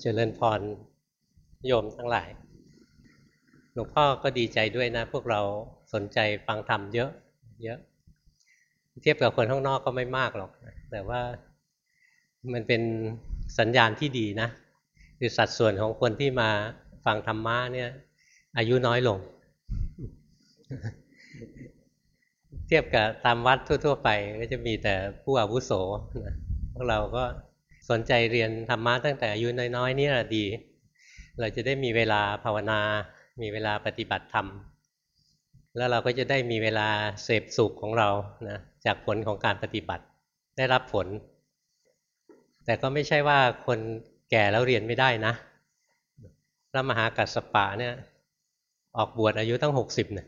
เจริญพรโยมทั้งหลาย หลวงพ่อก็ดีใจด้วยนะ พวกเราสนใจฟังธรรมเยอะ เยอะ เทียบกับคนข้างนอกก็ไม่มากหรอก แต่ว่ามันเป็นสัญญาณที่ดีนะ คือสัดส่วนของคนที่มาฟังธรรมะเนี่ย อายุน้อยลง เทียบกับตามวัดทั่ว ๆ ไป ก็จะมีแต่ผู้อาวุโสนะพวกเราก็ สนใจเรียนธรรมะตั้งแต่อายุน้อยๆนี่แหละดี เราจะได้มีเวลาภาวนา มีเวลาปฏิบัติธรรม แล้วเราก็จะได้มีเวลาเสพสุขของเรานะจากผลของการปฏิบัติได้รับผล แต่ก็ไม่ใช่ว่าคนแก่แล้วเรียนไม่ได้นะ พระมหากัสสปะเนี่ยออกบวชอายุตั้งหกสิบเนี่ย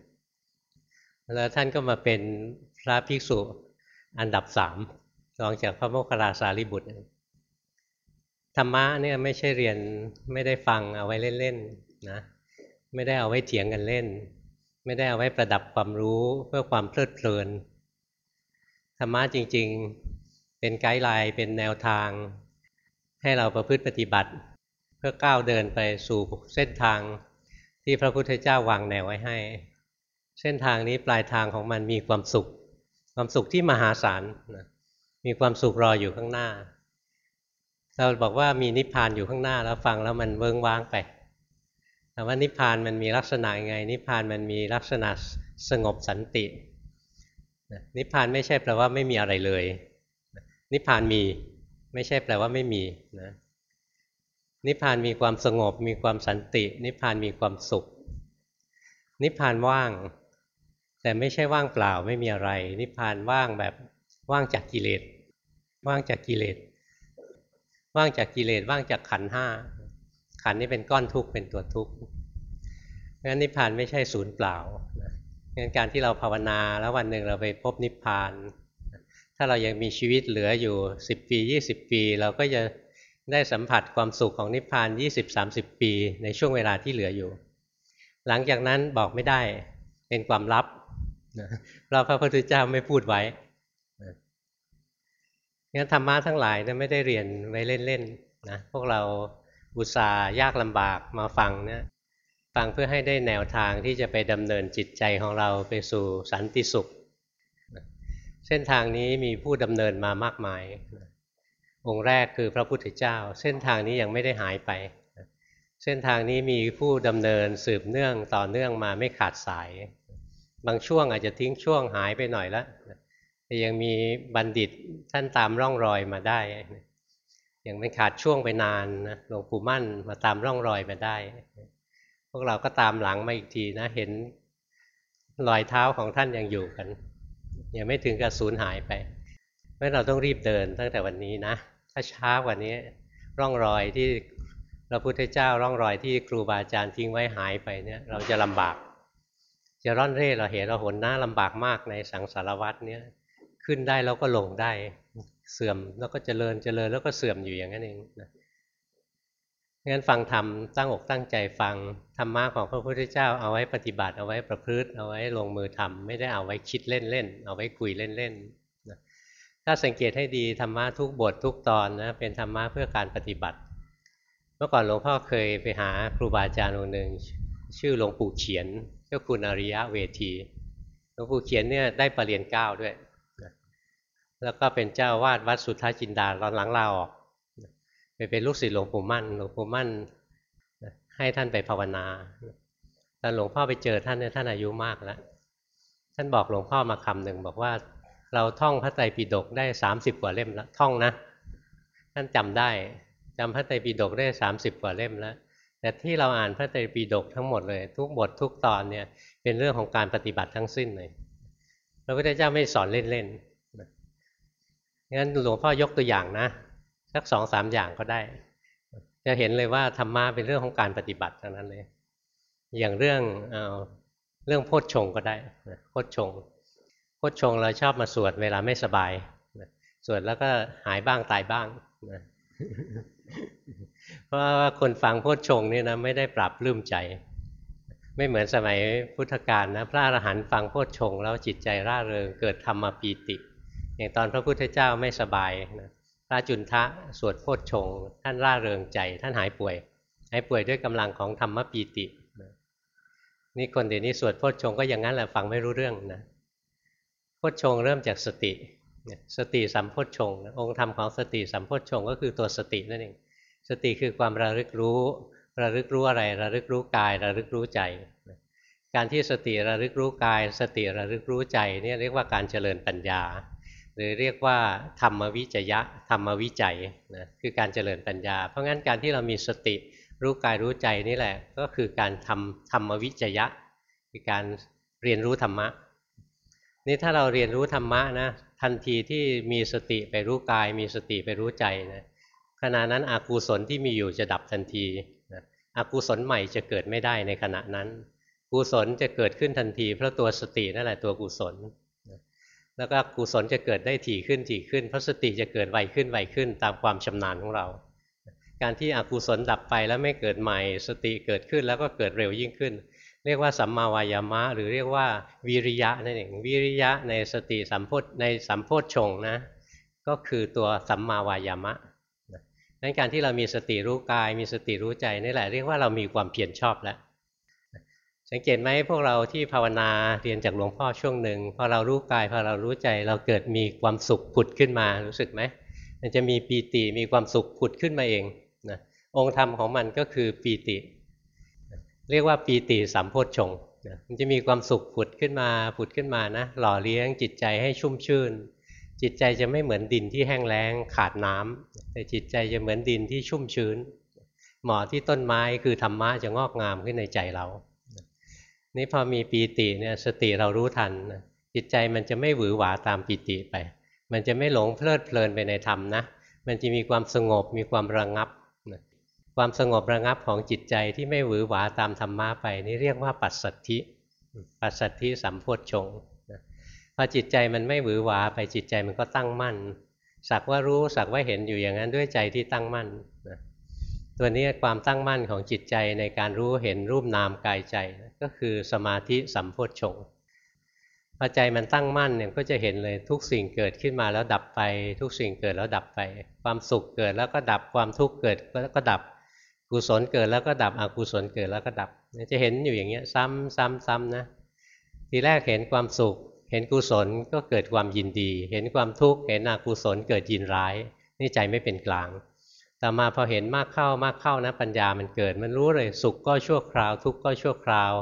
แล้วท่านก็มาเป็นพระภิกษุอันดับสามรองจากพระโมคคัลลาสารีบุตร ธรรมะเนี่ยไม่ใช่เรียนไม่ได้ฟังเอาไว้เล่นๆนะไม่ได้เอาไว้เถียงกันเล่น ไม่ได้เอาไว้ประดับความรู้เพื่อความเพลิดเพลินธรรมะจริง ๆ เป็นไกด์ไลน์เป็นแนวทาง ให้เราประพฤติปฏิบัติ เพื่อก้าวเดินไปสู่เส้นทางที่พระพุทธเจ้าวางแนวไว้ให้ เส้นทางนี้ปลายทางของมันมีความสุข ความสุขที่มหาศาลนะมีความสุขรออยู่ข้างหน้า เราบอกว่ามีนิพพานอยู่ข้างหน้าแล้วฟังแล้วมันเวิ้งว้างไปแต่ว่านิพพานมันมีลักษณะยังไง นิพพานมันมีลักษณะสงบสันตินิพพานไม่ใช่แปลว่าไม่มีอะไรเลย นิพพานมีไม่ใช่แปลว่าไม่มีนะนิพพานมีความสงบ มีความสันติ นิพพานมีความสุข นิพพานว่าง แต่ไม่ใช่ว่างเปล่าไม่มีอะไร นิพพานว่างแบบว่างจากกิเลส ว่างจากกิเลส ว่างจากกิเลสว่างจากขันห้าขันนี้เป็นก้อนทุกข์เป็นตัวทุกข์เพราะฉะนั้นนิพพานไม่ใช่ศูนย์เปล่างั้นการที่เราภาวนาแล้ววันหนึ่งเราไปพบนิพพาน ถ้าเรายังมีชีวิตเหลืออยู่ 10 ปี 20 ปี เราก็จะได้สัมผัสความสุขของนิพพาน 20-30 ปีในช่วงเวลาที่เหลืออยู่ หลังจากนั้นบอกไม่ได้เป็นความลับเราพระพุทธเจ้าไม่พูดไว้ งั้นธรรมะทั้งหลายเนี่ยไม่ได้เรียนไว้เล่นๆนะพวกเราอุตส่าห์ยากลำบากมาฟังเนี่ยฟังเพื่อให้ได้แนวทางที่จะไปดำเนินจิตใจของเราไปสู่สันติสุข เส้นทางนี้มีผู้ดำเนินมามากมาย องค์แรกคือพระพุทธเจ้า เส้นทางนี้ยังไม่ได้หายไป เส้นทางนี้มีผู้ดำเนินสืบเนื่องต่อเนื่องมาไม่ขาดสาย บางช่วงอาจจะทิ้งช่วงหายไปหน่อยแล้ว ยังมีบัณฑิตท่านตามร่องรอยมาได้ยังไม่ขาดช่วงไปนานนะหลวงปู่มั่นมาตามร่องรอยมาได้ พวกเราก็ตามหลังมาอีกทีนะ เห็นรอยเท้าของท่านยังอยู่กัน ยังไม่ถึงกับสูญหายไปเพราะเราต้องรีบเดินตั้งแต่วันนี้นะ ถ้าช้ากว่านี้ร่องรอยที่พระพุทธเจ้าร่องรอยที่ครูบาอาจารย์ทิ้งไว้หายไปเนี่ย เราจะลำบาก จะร่อนเร่เราเห็นเราหนหน้าลำบากมากในสังสารวัตรเนี่ย ขึ้นได้แล้วก็ลงได้ เสื่อมแล้วก็เจริญเจริญแล้วก็เสื่อมอยู่อย่างนั้นเองนะงั้นฟังธรรมตั้งอกตั้งใจฟังธรรมะของพระพุทธเจ้าเอาไว้ปฏิบัติเอาไว้ประพฤติเอาไว้ลงมือทำไม่ได้เอาไว้คิดเล่นๆเอาไว้คุยเล่นๆนะถ้าสังเกตให้ดีธรรมะทุกบททุกตอนนะเป็นธรรมะเพื่อการปฏิบัติ เมื่อก่อนหลวงพ่อเคยไปหาครูบาอาจารย์องค์หนึ่งชื่อหลวงปู่เขียนเจ้าคุณอริยะเวทีหลวงปู่เขียนเนี่ยได้ปรริญญาเก้าด้วย แล้วก็เป็นเจ้าวาดวัดสุทธาจินดาตอนหลังลาออกไปเป็นลูกศิษย์หลวงปู่มั่นหลวงปู่มั่นให้ท่านไปภาวนาตอนหลวงพ่อไปเจอท่านเนี่ยท่านอายุมากแล้วท่านบอกหลวงพ่อมาคำหนึ่งบอกว่าเราท่องพระไตรปิฎกได้สามสิบกว่าเล่มแล้วท่องนะ ท่านจำได้จำพระไตรปิฎกได้สามสิบกว่าเล่มแล้ว แต่ที่เราอ่านพระไตรปิฎกทั้งหมดเลย ทุกบททุกตอนเนี่ยเป็นเรื่องของการปฏิบัติทั้งสิ้นเลยพระพุทธเจ้าไม่สอนเล่นๆ งั้นหลวงพ่อยกตัวอย่างนะสักสองสามอย่างก็ได้ จะเห็นเลยว่าธรรมะเป็นเรื่องของการปฏิบัติเทั้งนั้นเลย อย่างเรื่องเอเรื่องโพชฌงก็ได้โพชฌงโพชฌงเราชอบมาสวดเวลาไม่สบายสวดแล้วก็หายบ้างตายบ้างเพราะว่าคนฟังโพชฌงนี่นะไม่ได้ปรับลืมใจ ไม่เหมือนสมัยพุทธกาลนะพระอรหันต์ฟังโพชฌงแล้วจิตใจร่าเริงเกิดธรรมปีติ อย่างตอนพระพุทธเจ้าไม่สบายนะพระจุนทะสวดโพชฌงท่านร่าเริงใจ ท่านหายป่วย หายป่วยด้วยกำลังของธรรมปีตินี่คนเดี๋ยวนี้สวดโพชฌงก็อย่างนั้นแหละฟังไม่รู้เรื่องนะโพชฌงเริ่มจากสติ สติสัมโพชฌงองค์ธรรมของสติสัมโพชฌงก็คือตัวสตินั่นเองสติคือความระลึกรู้ระลึกรู้อะไรระลึกรู้กายระลึกรู้ใจ การที่สติระลึกรู้กาย สติระลึกรู้ใจนี่เรียกว่าการเจริญปัญญา หรือเรียกว่าธรรมวิจยะธรรมวิจัยนะคือการเจริญปัญญา เพราะงั้นการที่เรามีสติรู้กายรู้ใจนี่แหละ ก็คือการทำธรรมวิจยะคือการเรียนรู้ธรรมะ นี่ถ้าเราเรียนรู้ธรรมะนะทันทีที่มีสติไปรู้กาย มีสติไปรู้ใจนะขณะนั้นอกุศลที่มีอยู่จะดับทันทีนะอกุศลใหม่จะเกิดไม่ได้ในขณะนั้น กุศลจะเกิดขึ้นทันทีเพราะตัวสตินั่นแหละตัวกุศล แล้วก็กุศลจะเกิดได้ถี่ขึ้นถี่ขึ้นพระสติจะเกิดไวขึ้นไวขึ้น ตามความชำนาญของเรา การที่อกุศลดับไปแล้วไม่เกิดใหม่ สติเกิดขึ้นแล้วก็เกิดเร็วยิ่งขึ้น เรียกว่าสัมมาวายามะ หรือเรียกว่าวิริยะนั่นเองวิริยะในสติสัมโพธในสัมโพธชงนะ ก็คือตัวสัมมาวายามะนั้นการที่เรามีสติรู้กาย มีสติรู้ใจนี่แหละเรียกว่าเรามีความเพียรชอบแล้ว สังเกตไหมพวกเราที่ภาวนาเรียนจากหลวงพ่อช่วงหนึ่งพอเรารู้กายพอเรารู้ใจเราเกิดมีความสุขผุดขึ้นมารู้สึกไหมมันจะมีปีติมีความสุขผุดขึ้นมาเองนะองค์ธรรมของมันก็คือปีติ เรียกว่าปีติสัมโพชฌงนะมันจะมีความสุขผุดขึ้นมาผุดขึ้นมานะหล่อเลี้ยงจิตใจให้ชุ่มชื่น จิตใจจะไม่เหมือนดินที่แห้งแล้งขาดน้ำแต่จิตใจจะเหมือนดินที่ชุ่มชื้นเหมาะที่ต้นไม้คือธรรมะจะงอกงามขึ้นในใจเรา นี่พอมีปีติเนี่ยสติเรารู้ทันจิตใจมันจะไม่หวือหวาตามปีติไป มันจะไม่หลงเพลิดเพลินไปในธรรมนะ มันจะมีความสงบมีความระงับความสงบระงับของจิตใจที่ไม่หวือหวาตามธรรมะไป นี่เรียกว่าปัสสัทธิปัสสัทธิสัมโพชฌงพอจิตใจมันไม่หวือหวาไปจิตใจมันก็ตั้งมั่น สักว่ารู้สักว่าเห็นอยู่อย่างนั้นด้วยใจที่ตั้งมั่น ตัวนี้ความตั้งมั่นของจิตใจในการรู้เห็นรูปนามกายใจก็คือสมาธิสัมโพชฌงพอใจมันตั้งมั่นเนี่ยก็จะเห็นเลยทุกสิ่งเกิดขึ้นมาแล้วดับไป ทุกสิ่งเกิดแล้วดับไป ความสุขเกิดแล้วก็ดับความทุกข์เกิดแล้วก็ดับกุศลเกิดแล้วก็ดับอกุศลเกิดแล้วก็ดับ จะเห็นอยู่อย่างเงี้ยซ้ำซ้ำซ้ำนะทีแรกเห็นความสุข เห็นกุศลก็เกิดความยินดี เห็นความทุกข์เห็นอกุศลเกิดยินร้าย นี่ใจไม่เป็นกลาง ต่อมาพอเห็นมากเข้ามากเข้านะปัญญามันเกิด มันรู้เลยสุขก็ชั่วคราว ทุกข์ก็ชั่วคราว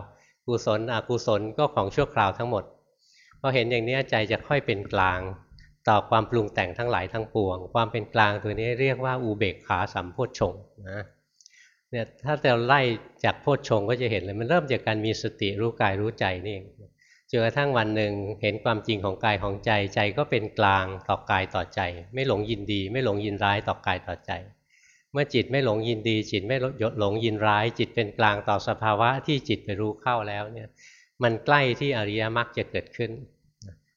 กุศลอกุศลก็ของชั่วคราวทั้งหมดพอเห็นอย่างนี้ใจจะค่อยเป็นกลาง ต่อความปรุงแต่งทั้งหลายทั้งปวง ความเป็นกลางตัวนี้เรียกว่าอุเบกขาสัมโพชฌงนะเนี่ยถ้าเราไล่จากโพชฌงก็จะเห็นเลยมันเริ่มจากการมีสติรู้กายรู้ใจนี่เองจนกระทั่งวันหนึ่งเห็นความจริงของกายของใจใจก็เป็นกลางต่อกายต่อใจ ไม่หลงยินดี ไม่หลงยินร้ายต่อกายต่อใจ มื่อจิตไม่หลงยินดี จิตไม่หลงยินร้าย จิตเป็นกลางต่อสภาวะที่จิตไปรู้เข้าแล้วเนี่ยมันใกล้ที่อริยมรรคจะเกิดขึ้น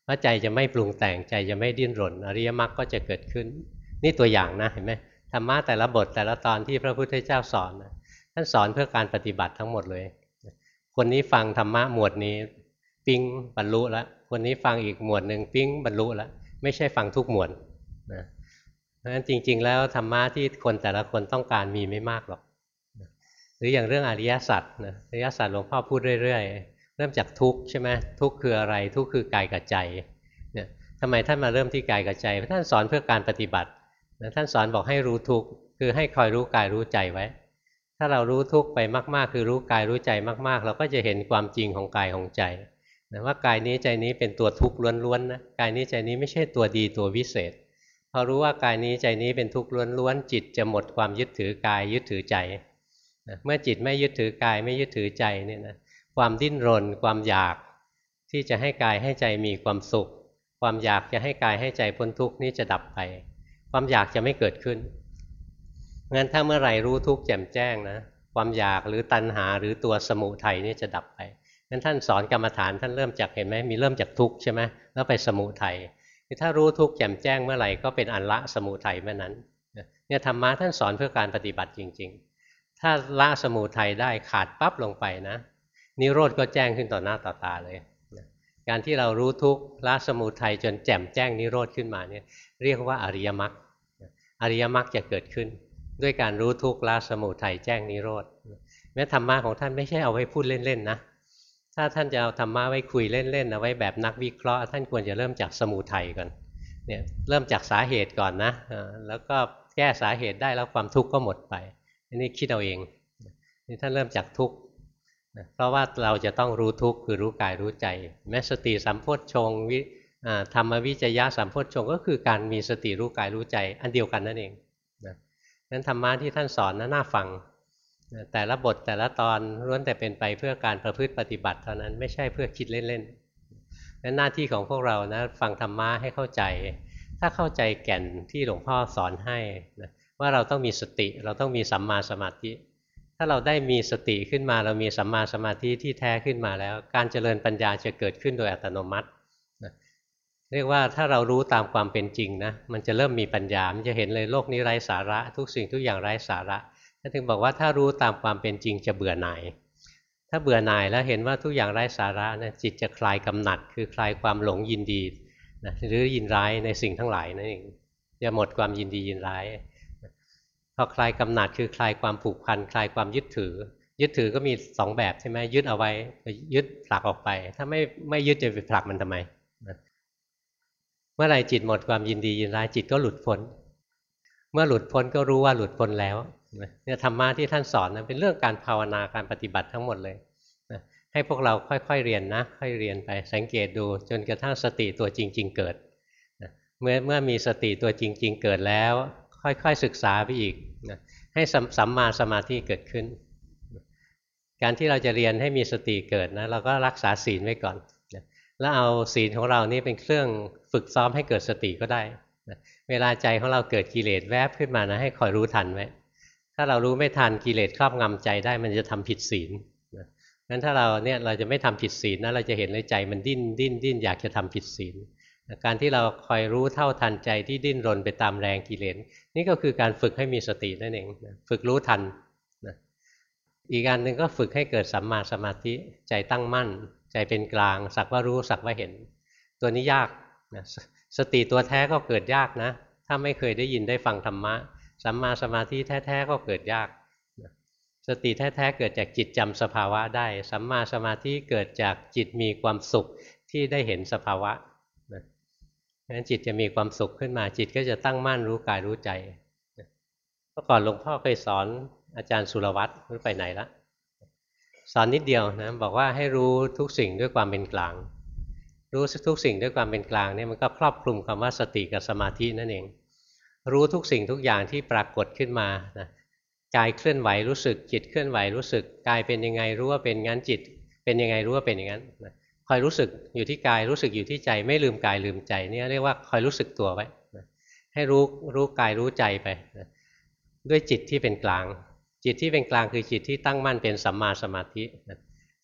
เพราะใจจะไม่ปรุงแต่งใจจะไม่ดิ้นรน อริยมรรคก็จะเกิดขึ้น นี่ตัวอย่างนะเห็นไหมธรรมะแต่ละบทแต่ละตอนที่พระพุทธเจ้าสอนนะท่านสอนเพื่อการปฏิบัติทั้งหมดเลย คนนี้ฟังธรรมะหมวดนี้ ปิ้งบรรลุแล้วคนนี้ฟังอีกหมวดหนึ่งปิ้งบรรลุแล้วไม่ใช่ฟังทุกหมวดนะเพราะฉะ นั้นจริง ๆ แล้วธรรมะที่คนแต่ละคนต้องการมีไม่มากหรอก หรืออย่างเรื่องอริยสัจนะอริยสัจหลวงพ่อพูดเรื่อย ๆ เริ่มจากทุกข์ใช่ไหมทุกข์คืออะไรทุกข์คือกายกับใจเนี่ยทำไมท่านมาเริ่มที่กายกับใจเพราะท่านสอนเพื่อการปฏิบัตินะท่านสอนบอกให้รู้ทุกข์คือให้คอยรู้กายรู้ใจไว้ ถ้าเรารู้ทุกข์ไปมาก ๆ คือรู้กายรู้ใจมากๆ เราก็จะเห็นความจริงของกายของใจนะว่ากายนี้ใจนี้เป็นตัวทุกข์ล้วนๆนะกายนี้ใจนี้ไม่ใช่ตัวดีตัววิเศษ พอรู้ว่ากายนี้ใจนี้เป็นทุกข์ล้วนๆจิตจะหมดความยึดถือกายยึดถือใจเมื่อจิตไม่ยึดถือกายไม่ยึดถือใจเนี่ยนะความดิ้นรน ความอยากที่จะให้กายให้ใจมีความสุข ความอยากจะให้กายให้ใจพ้นทุกข์นี้จะดับไป ความอยากจะไม่เกิดขึ้นงั้นถ้าเมื่อไหร่รู้ทุกข์แจ่มแจ้งนะความอยากหรือตัณหาหรือตัวสมุทัยนี่จะดับไปงั้นท่านสอนกรรมฐานท่านเริ่มจากเห็นไหมมีเริ่มจากทุกข์ใช่ไหมแล้วไปสมุทัย ถ้ารู้ทุกข์แจ่มแจ้งเมื่อไหร่ก็เป็นอันละสมุทัยเมื่อนั้นเนี่ยธรรมะท่านสอนเพื่อการปฏิบัติจริง ๆ ถ้าละสมุทัยได้ขาดปั๊บลงไปนะ นิโรธก็แจ้งขึ้นต่อหน้าต่อตาเลยการที่เรารู้ทุกข์ละสมุทัยจนแจ่มแจ้งนิโรธขึ้นมาเนี่ยเรียกว่าอริยมรรคอริยมรรคจะเกิดขึ้น ด้วยการรู้ทุกข์ละสมุทัยแจ้งนิโรธแม้ธรรมะของท่านไม่ใช่เอาไว้พูดเล่นๆนะ ถ้าท่านจะเอาธรรมะไว้คุยเล่นๆเอาไว้แบบนักวิเคราะห์ ท่านควรจะเริ่มจากสมุทัยก่อนเนี่ยเริ่มจากสาเหตุก่อนนะแล้วก็แก้สาเหตุได้แล้วความทุกข์ก็หมดไปอันนี้คิดเอาเองนี่ท่านเริ่มจากทุกข์เพราะว่าเราจะต้องรู้ทุกข์คือรู้กายรู้ใจ แม้สติสัมโพชฌงวิธรรมวิจยะสัมโพชฌงก็คือการมีสติรู้กายรู้ใจ อันเดียวกันนั่นเองนั้นธรรมะที่ท่านสอนน่าฟัง แต่ละบทแต่ละตอนล้วนแต่เป็นไปเพื่อการประพฤติปฏิบัติเท่านั้นไม่ใช่เพื่อคิดเล่นๆนั้นหน้าที่ของพวกเรานะฟังธรรมะให้เข้าใจ ถ้าเข้าใจแก่นที่หลวงพ่อสอนให้นะว่าเราต้องมีสติ เราต้องมีสัมมาสมาธิ ถ้าเราได้มีสติขึ้นมา เรามีสัมมาสมาธิที่แท้ขึ้นมาแล้ว การเจริญปัญญาจะเกิดขึ้นโดยอัตโนมัตินะเรียกว่าถ้าเรารู้ตามความเป็นจริงนะมันจะเริ่มมีปัญญา มันจะเห็นเลยโลกนี้ไร้สาระ ทุกสิ่งทุกอย่างไร้สาระ ถึงบอกว่าถ้ารู้ตามความเป็นจริงจะเบื่อหน่าย ถ้าเบื่อหน่ายแล้วเห็นว่าทุกอย่างไร้สาระนะจิตจะคลายกำหนัด คือคลายความหลงยินดีนะหรือยินร้ายในสิ่งทั้งหลายนั่นเองจะหมดความยินดียินร้ายพอคลายกำหนัดคือคลายความผูกพันคลายความยึดถือ ยึดถือก็มีสองแบบใช่ไหมยึดเอาไว้ยึดผลักออกไป ถ้าไม่ไม่ยึดจะไปผลักมันทำไมเมื่อไรจิตหมดความยินดียินร้ายจิตก็หลุดพ้น เมื่อหลุดพ้นก็รู้ว่าหลุดพ้นแล้ว เนี่ยธรรมะที่ท่านสอนนะเป็นเรื่องการภาวนาการปฏิบัติทั้งหมดเลยนะให้พวกเราค่อยๆเรียนนะ ค่อยเรียนไปสังเกตดูจนกระทั่งสติตัวจริง ๆ เกิดนะเมื่อเมื่อมีสติตัวจริง ๆ เกิดแล้ว ค่อยๆศึกษาไปอีกนะให้สัมมาสมาธิเกิดขึ้น การที่เราจะเรียนให้มีสติเกิดนะเราก็รักษาศีลไว้ก่อนนะแล้วเอาศีลของเรานี่เป็นเครื่องฝึกซ้อมให้เกิดสติก็ได้นะเวลาใจของเราเกิดกิเลสแวบขึ้นมานะให้คอยรู้ทันไว้ ถ้าเรารู้ไม่ทันกิเลสครอบงำใจได้มันจะทำผิดศีลงั้นถ้าเราเนี่ยเราจะไม่ทำผิดศีลนะเราจะเห็นในใจมันดิ้นดิ้นดิ้นอยากจะทำผิดศีลการที่เราคอยรู้เท่าทันใจที่ดิ้นรนไปตามแรงกิเลสนี่ก็คือการฝึกให้มีสตินั่นเองฝึกรู้ทันอีกการหนึ่งก็ฝึกให้เกิดสัมมาสมาธิใจตั้งมั่น ใจเป็นกลาง สักว่ารู้สักว่าเห็น ตัวนี้ยากนะสติตัวแท้ก็เกิดยากนะ ถ้าไม่เคยได้ยินได้ฟังธรรมะ สัมมาสมาธิแท้ๆก็เกิดยาก สติแท้ๆเกิดจากจิตจำสภาวะได้ สัมมาสมาธิเกิดจากจิตมีความสุขที่ได้เห็นสภาวะนะงั้นจิตจะมีความสุขขึ้นมาจิตก็จะตั้งมั่นรู้กายรู้ใจเมื่อก่อนหลวงพ่อเคยสอนอาจารย์สุรวัตรรู้ไปไหนละสอนนิดเดียวนะบอกว่าให้รู้ทุกสิ่งด้วยความเป็นกลาง รู้ทุกสิ่งด้วยความเป็นกลางเนี่ยมันก็ครอบคลุมคำว่าสติกับสมาธินั่นเอง รู้ทุกสิ่งทุกอย่างที่ปรากฏขึ้นมานะกายเคลื่อนไหวรู้สึก จิตเคลื่อนไหวรู้สึกกายเป็นยังไงรู้ว่าเป็นงั้นจิต เป็นยังไงรู้ว่าเป็นอย่างนั้นนะคอยรู้สึกอยู่ที่กายรู้สึกอยู่ที่ใจไม่ลืมกายลืมใจนี่เรียกว่าคอยรู้สึกตัวไว้นะให้รู้รู้กายรู้ใจไปนะด้วยจิตที่เป็นกลาง จิตที่เป็นกลางคือจิตที่ตั้งมั่นเป็นสัมมาสมาธินะ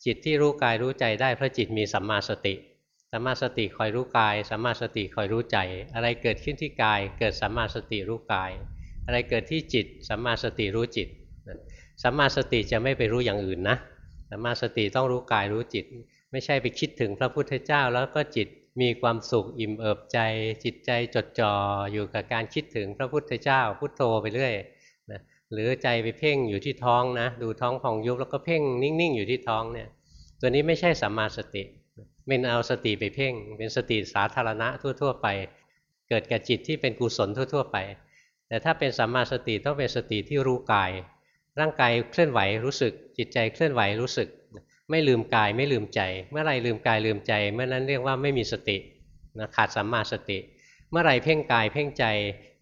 จิตที่รู้กายรู้ใจได้เพราะจิตมีสัมมาสติ สัมมาสติคอยรู้กายสัมมาสติคอยรู้ใจ อะไรเกิดขึ้นที่กาย เกิดสัมมาสติรู้กาย อะไรเกิดที่จิตสัมมาสติรู้จิตสัมมาสติจะไม่ไปรู้อย่างอื่นนะสัมมาสติต้องรู้กายรู้จิต ไม่ใช่ไปคิดถึงพระพุทธเจ้า แล้วก็จิตมีความสุขอิ่มเอิบใจ จิตใจจดจ่ออยู่กับการคิดถึงพระพุทธเจ้า พุทโธไปเรื่อยนะหรือใจไปเพ่งอยู่ที่ท้องนะ ดูท้องพองยุบแล้วก็เพ่งนิ่งๆอยู่ที่ท้องเนี่ยตัวนี้ไม่ใช่สัมมาสติ เป็นเอาสติไปเพ่ง เป็นสติสาธารณะทั่ว ๆ ไป เกิดกับจิตที่เป็นกุศลทั่ว ๆ ไป แต่ถ้าเป็นสัมมาสติต้องเป็นสติที่รู้กาย ร่างกายเคลื่อนไหวรู้สึก จิตใจเคลื่อนไหวรู้สึก ไม่ลืมกายไม่ลืมใจ เมื่อไรลืมกายลืมใจ เมื่อนั้นเรียกว่าไม่มีสตินะขาดสัมมาสติ เมื่อไรเพ่งกายเพ่งใจ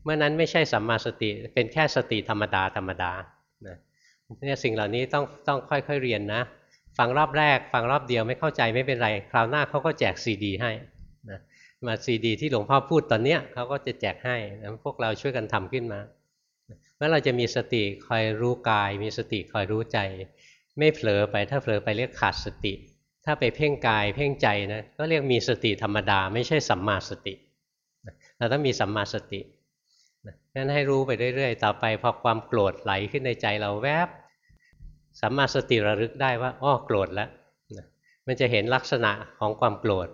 เมื่อนั้นไม่ใช่สัมมาสติ เป็นแค่สติธรรมดาธรรมดาเนี่ยสิ่งเหล่านี้ต้องต้องค่อยๆเรียนนะ ฟังรอบแรก ฟังรอบเดียวไม่เข้าใจไม่เป็นไร คราวหน้าเขาก็แจกซีดีให้นะมาซีดี ที่หลวงพ่อพูดตอนเนี้ยเขาก็จะแจกให้นะพวกเราช่วยกันทำขึ้นมาเมื่อเราจะมีสติคอยรู้กาย มีสติคอยรู้ใจ ไม่เผลอไปถ้าเผลอไปเรียกขาดสติ ถ้าไปเพ่งกายเพ่งใจนะก็เรียกมีสติธรรมดา ไม่ใช่สัมมาสติเราต้องมีสัมมาสตินั้นให้รู้ไปเรื่อยๆ ต่อไปพอความโกรธไหลขึ้นในใจเราแวบ สัมมาสติระลึกได้ว่าอ้อโกรธแล้วมันจะเห็นลักษณะของความโกรธ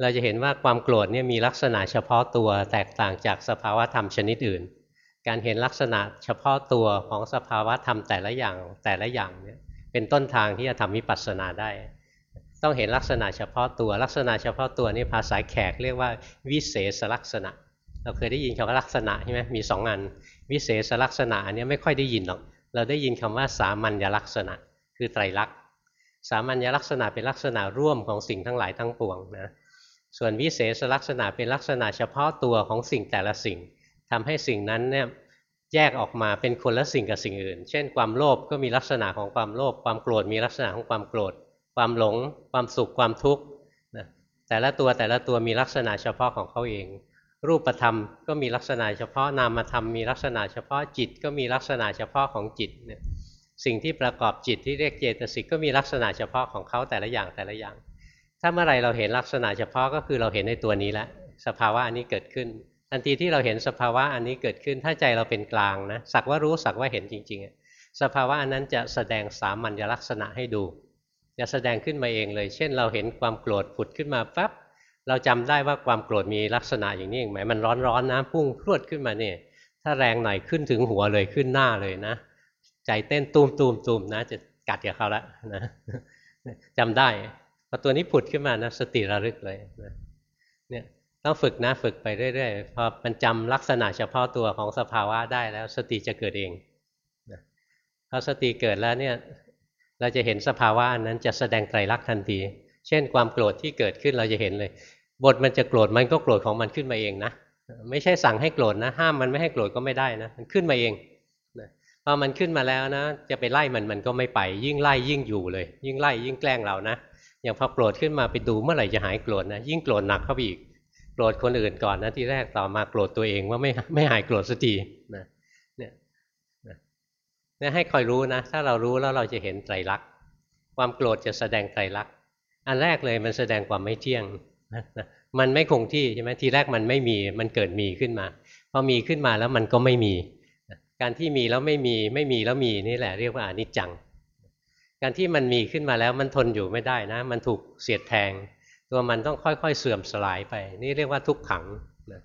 เราจะเห็นว่าความโกรธเนี่ยมีลักษณะเฉพาะตัวแตกต่างจากสภาวะธรรมชนิดอื่น การเห็นลักษณะเฉพาะตัวของสภาวะธรรมแต่ละอย่างแต่ละอย่างเนี่ยเป็นต้นทางที่จะทำวิปัสสนาได้ ต้องเห็นลักษณะเฉพาะตัว ลักษณะเฉพาะตัวนี่ภาษาแขกเรียกว่าวิเศษลักษณะ เราเคยได้ยินคำว่าลักษณะใช่ไหมมีสองอัน วิเศษลักษณะอันนี้ไม่ค่อยได้ยินหรอก เราได้ยินคำว่าสามัญลักษณะ คือไตรลักษณ์ สามัญลักษณะเป็นลักษณะร่วมของสิ่งทั้งหลายทั้งปวงนะส่วนวิเศษลักษณะเป็นลักษณะเฉพาะตัวของสิ่งแต่ละสิ่งทำให้สิ่งนั้นเนี่ยแยกออกมาเป็นคนละสิ่งกับสิ่งอื่น เช่น ความโลภก็มีลักษณะของความโลภความโกรธมีลักษณะของความโกรธ ความหลง ความสุขความทุกข์นะแต่ละตัวแต่ละตัวมีลักษณะเฉพาะของเขาเอง รูปธรรมก็มีลักษณะเฉพาะนามธรรมมีลักษณะเฉพาะจิตก็มีลักษณะเฉพาะของจิตเนี่ยสิ่งที่ประกอบจิตที่เรียกเจตสิกก็มีลักษณะเฉพาะของเขาแต่ละอย่างแต่ละอย่าง ถ้าเมื่อไรเราเห็นลักษณะเฉพาะก็คือเราเห็นในตัวนี้แล้วสภาวะอันนี้เกิดขึ้น ทันทีที่เราเห็นสภาวะอันนี้เกิดขึ้น ถ้าใจเราเป็นกลางนะสักว่ารู้สักว่าเห็นจริงๆ สภาวะอันนั้นจะแสดงสามัญลักษณะให้ดู จะแสดงขึ้นมาเองเลย เช่น เราเห็นความโกรธผุดขึ้นมาปั๊บ เราจำได้ว่าความโกรธมีลักษณะอย่างนี้เองไหมมันร้อนๆนะพุ่งพรวดขึ้นมาเนี่ยถ้าแรงหน่อยขึ้นถึงหัวเลยขึ้นหน้าเลยนะ ใจเต้นตูมตูมตูมนะ จะกัดกับเขาแล้วนะจำได้พอตัวนี้ผุดขึ้นมานะสติระลึกเลยนะเนี่ยต้องฝึกนะฝึกไปเรื่อยๆพอมันจำลักษณะเฉพาะตัวของสภาวะได้แล้ว สติจะเกิดเองนะพอสติเกิดแล้วเนี่ย เราจะเห็นสภาวะนั้นจะแสดงไตรลักษณ์ทันที เช่นความโกรธที่เกิดขึ้นเราจะเห็นเลย บทมันจะโกรธมันก็โกรธของมันขึ้นมาเองนะไม่ใช่สั่งให้โกรธนะ ห้ามมันไม่ให้โกรธก็ไม่ได้นะ มันขึ้นมาเองพอมันขึ้นมาแล้วนะ จะไปไล่มันมันก็ไม่ไป ยิ่งไล่ยิ่งอยู่เลย ยิ่งไล่ยิ่งแกล้งเรานะอย่างพอโกรธขึ้นมาไปดูเมื่อไหร่จะหายโกรธนะยิ่งโกรธหนักเข้าไปอีกโกรธคนอื่นก่อนนะที่แรกต่อมาโกรธตัวเองว่าไม่ไม่หายโกรธสักทีนะเนี่ยเนี่ยให้คอยรู้นะ ถ้าเรารู้แล้วเราจะเห็นไตรลักษณ์ความโกรธจะแสดงไตรลักษณ์ อันแรกเลยมันแสดงความไม่เที่ยงมันไม่คงที่ใช่ไหมทีแรกมันไม่มีมันเกิดมีขึ้นมาพอมีขึ้นมาแล้วมันก็ไม่มี การที่มีแล้วไม่มีไม่มีแล้วมีนี่แหละเรียกว่าอนิจจัง การที่มันมีขึ้นมาแล้วมันทนอยู่ไม่ได้นะ มันถูกเสียดแทง ตัวมันต้องค่อยๆเสื่อมสลายไป นี่เรียกว่าทุกขังนะ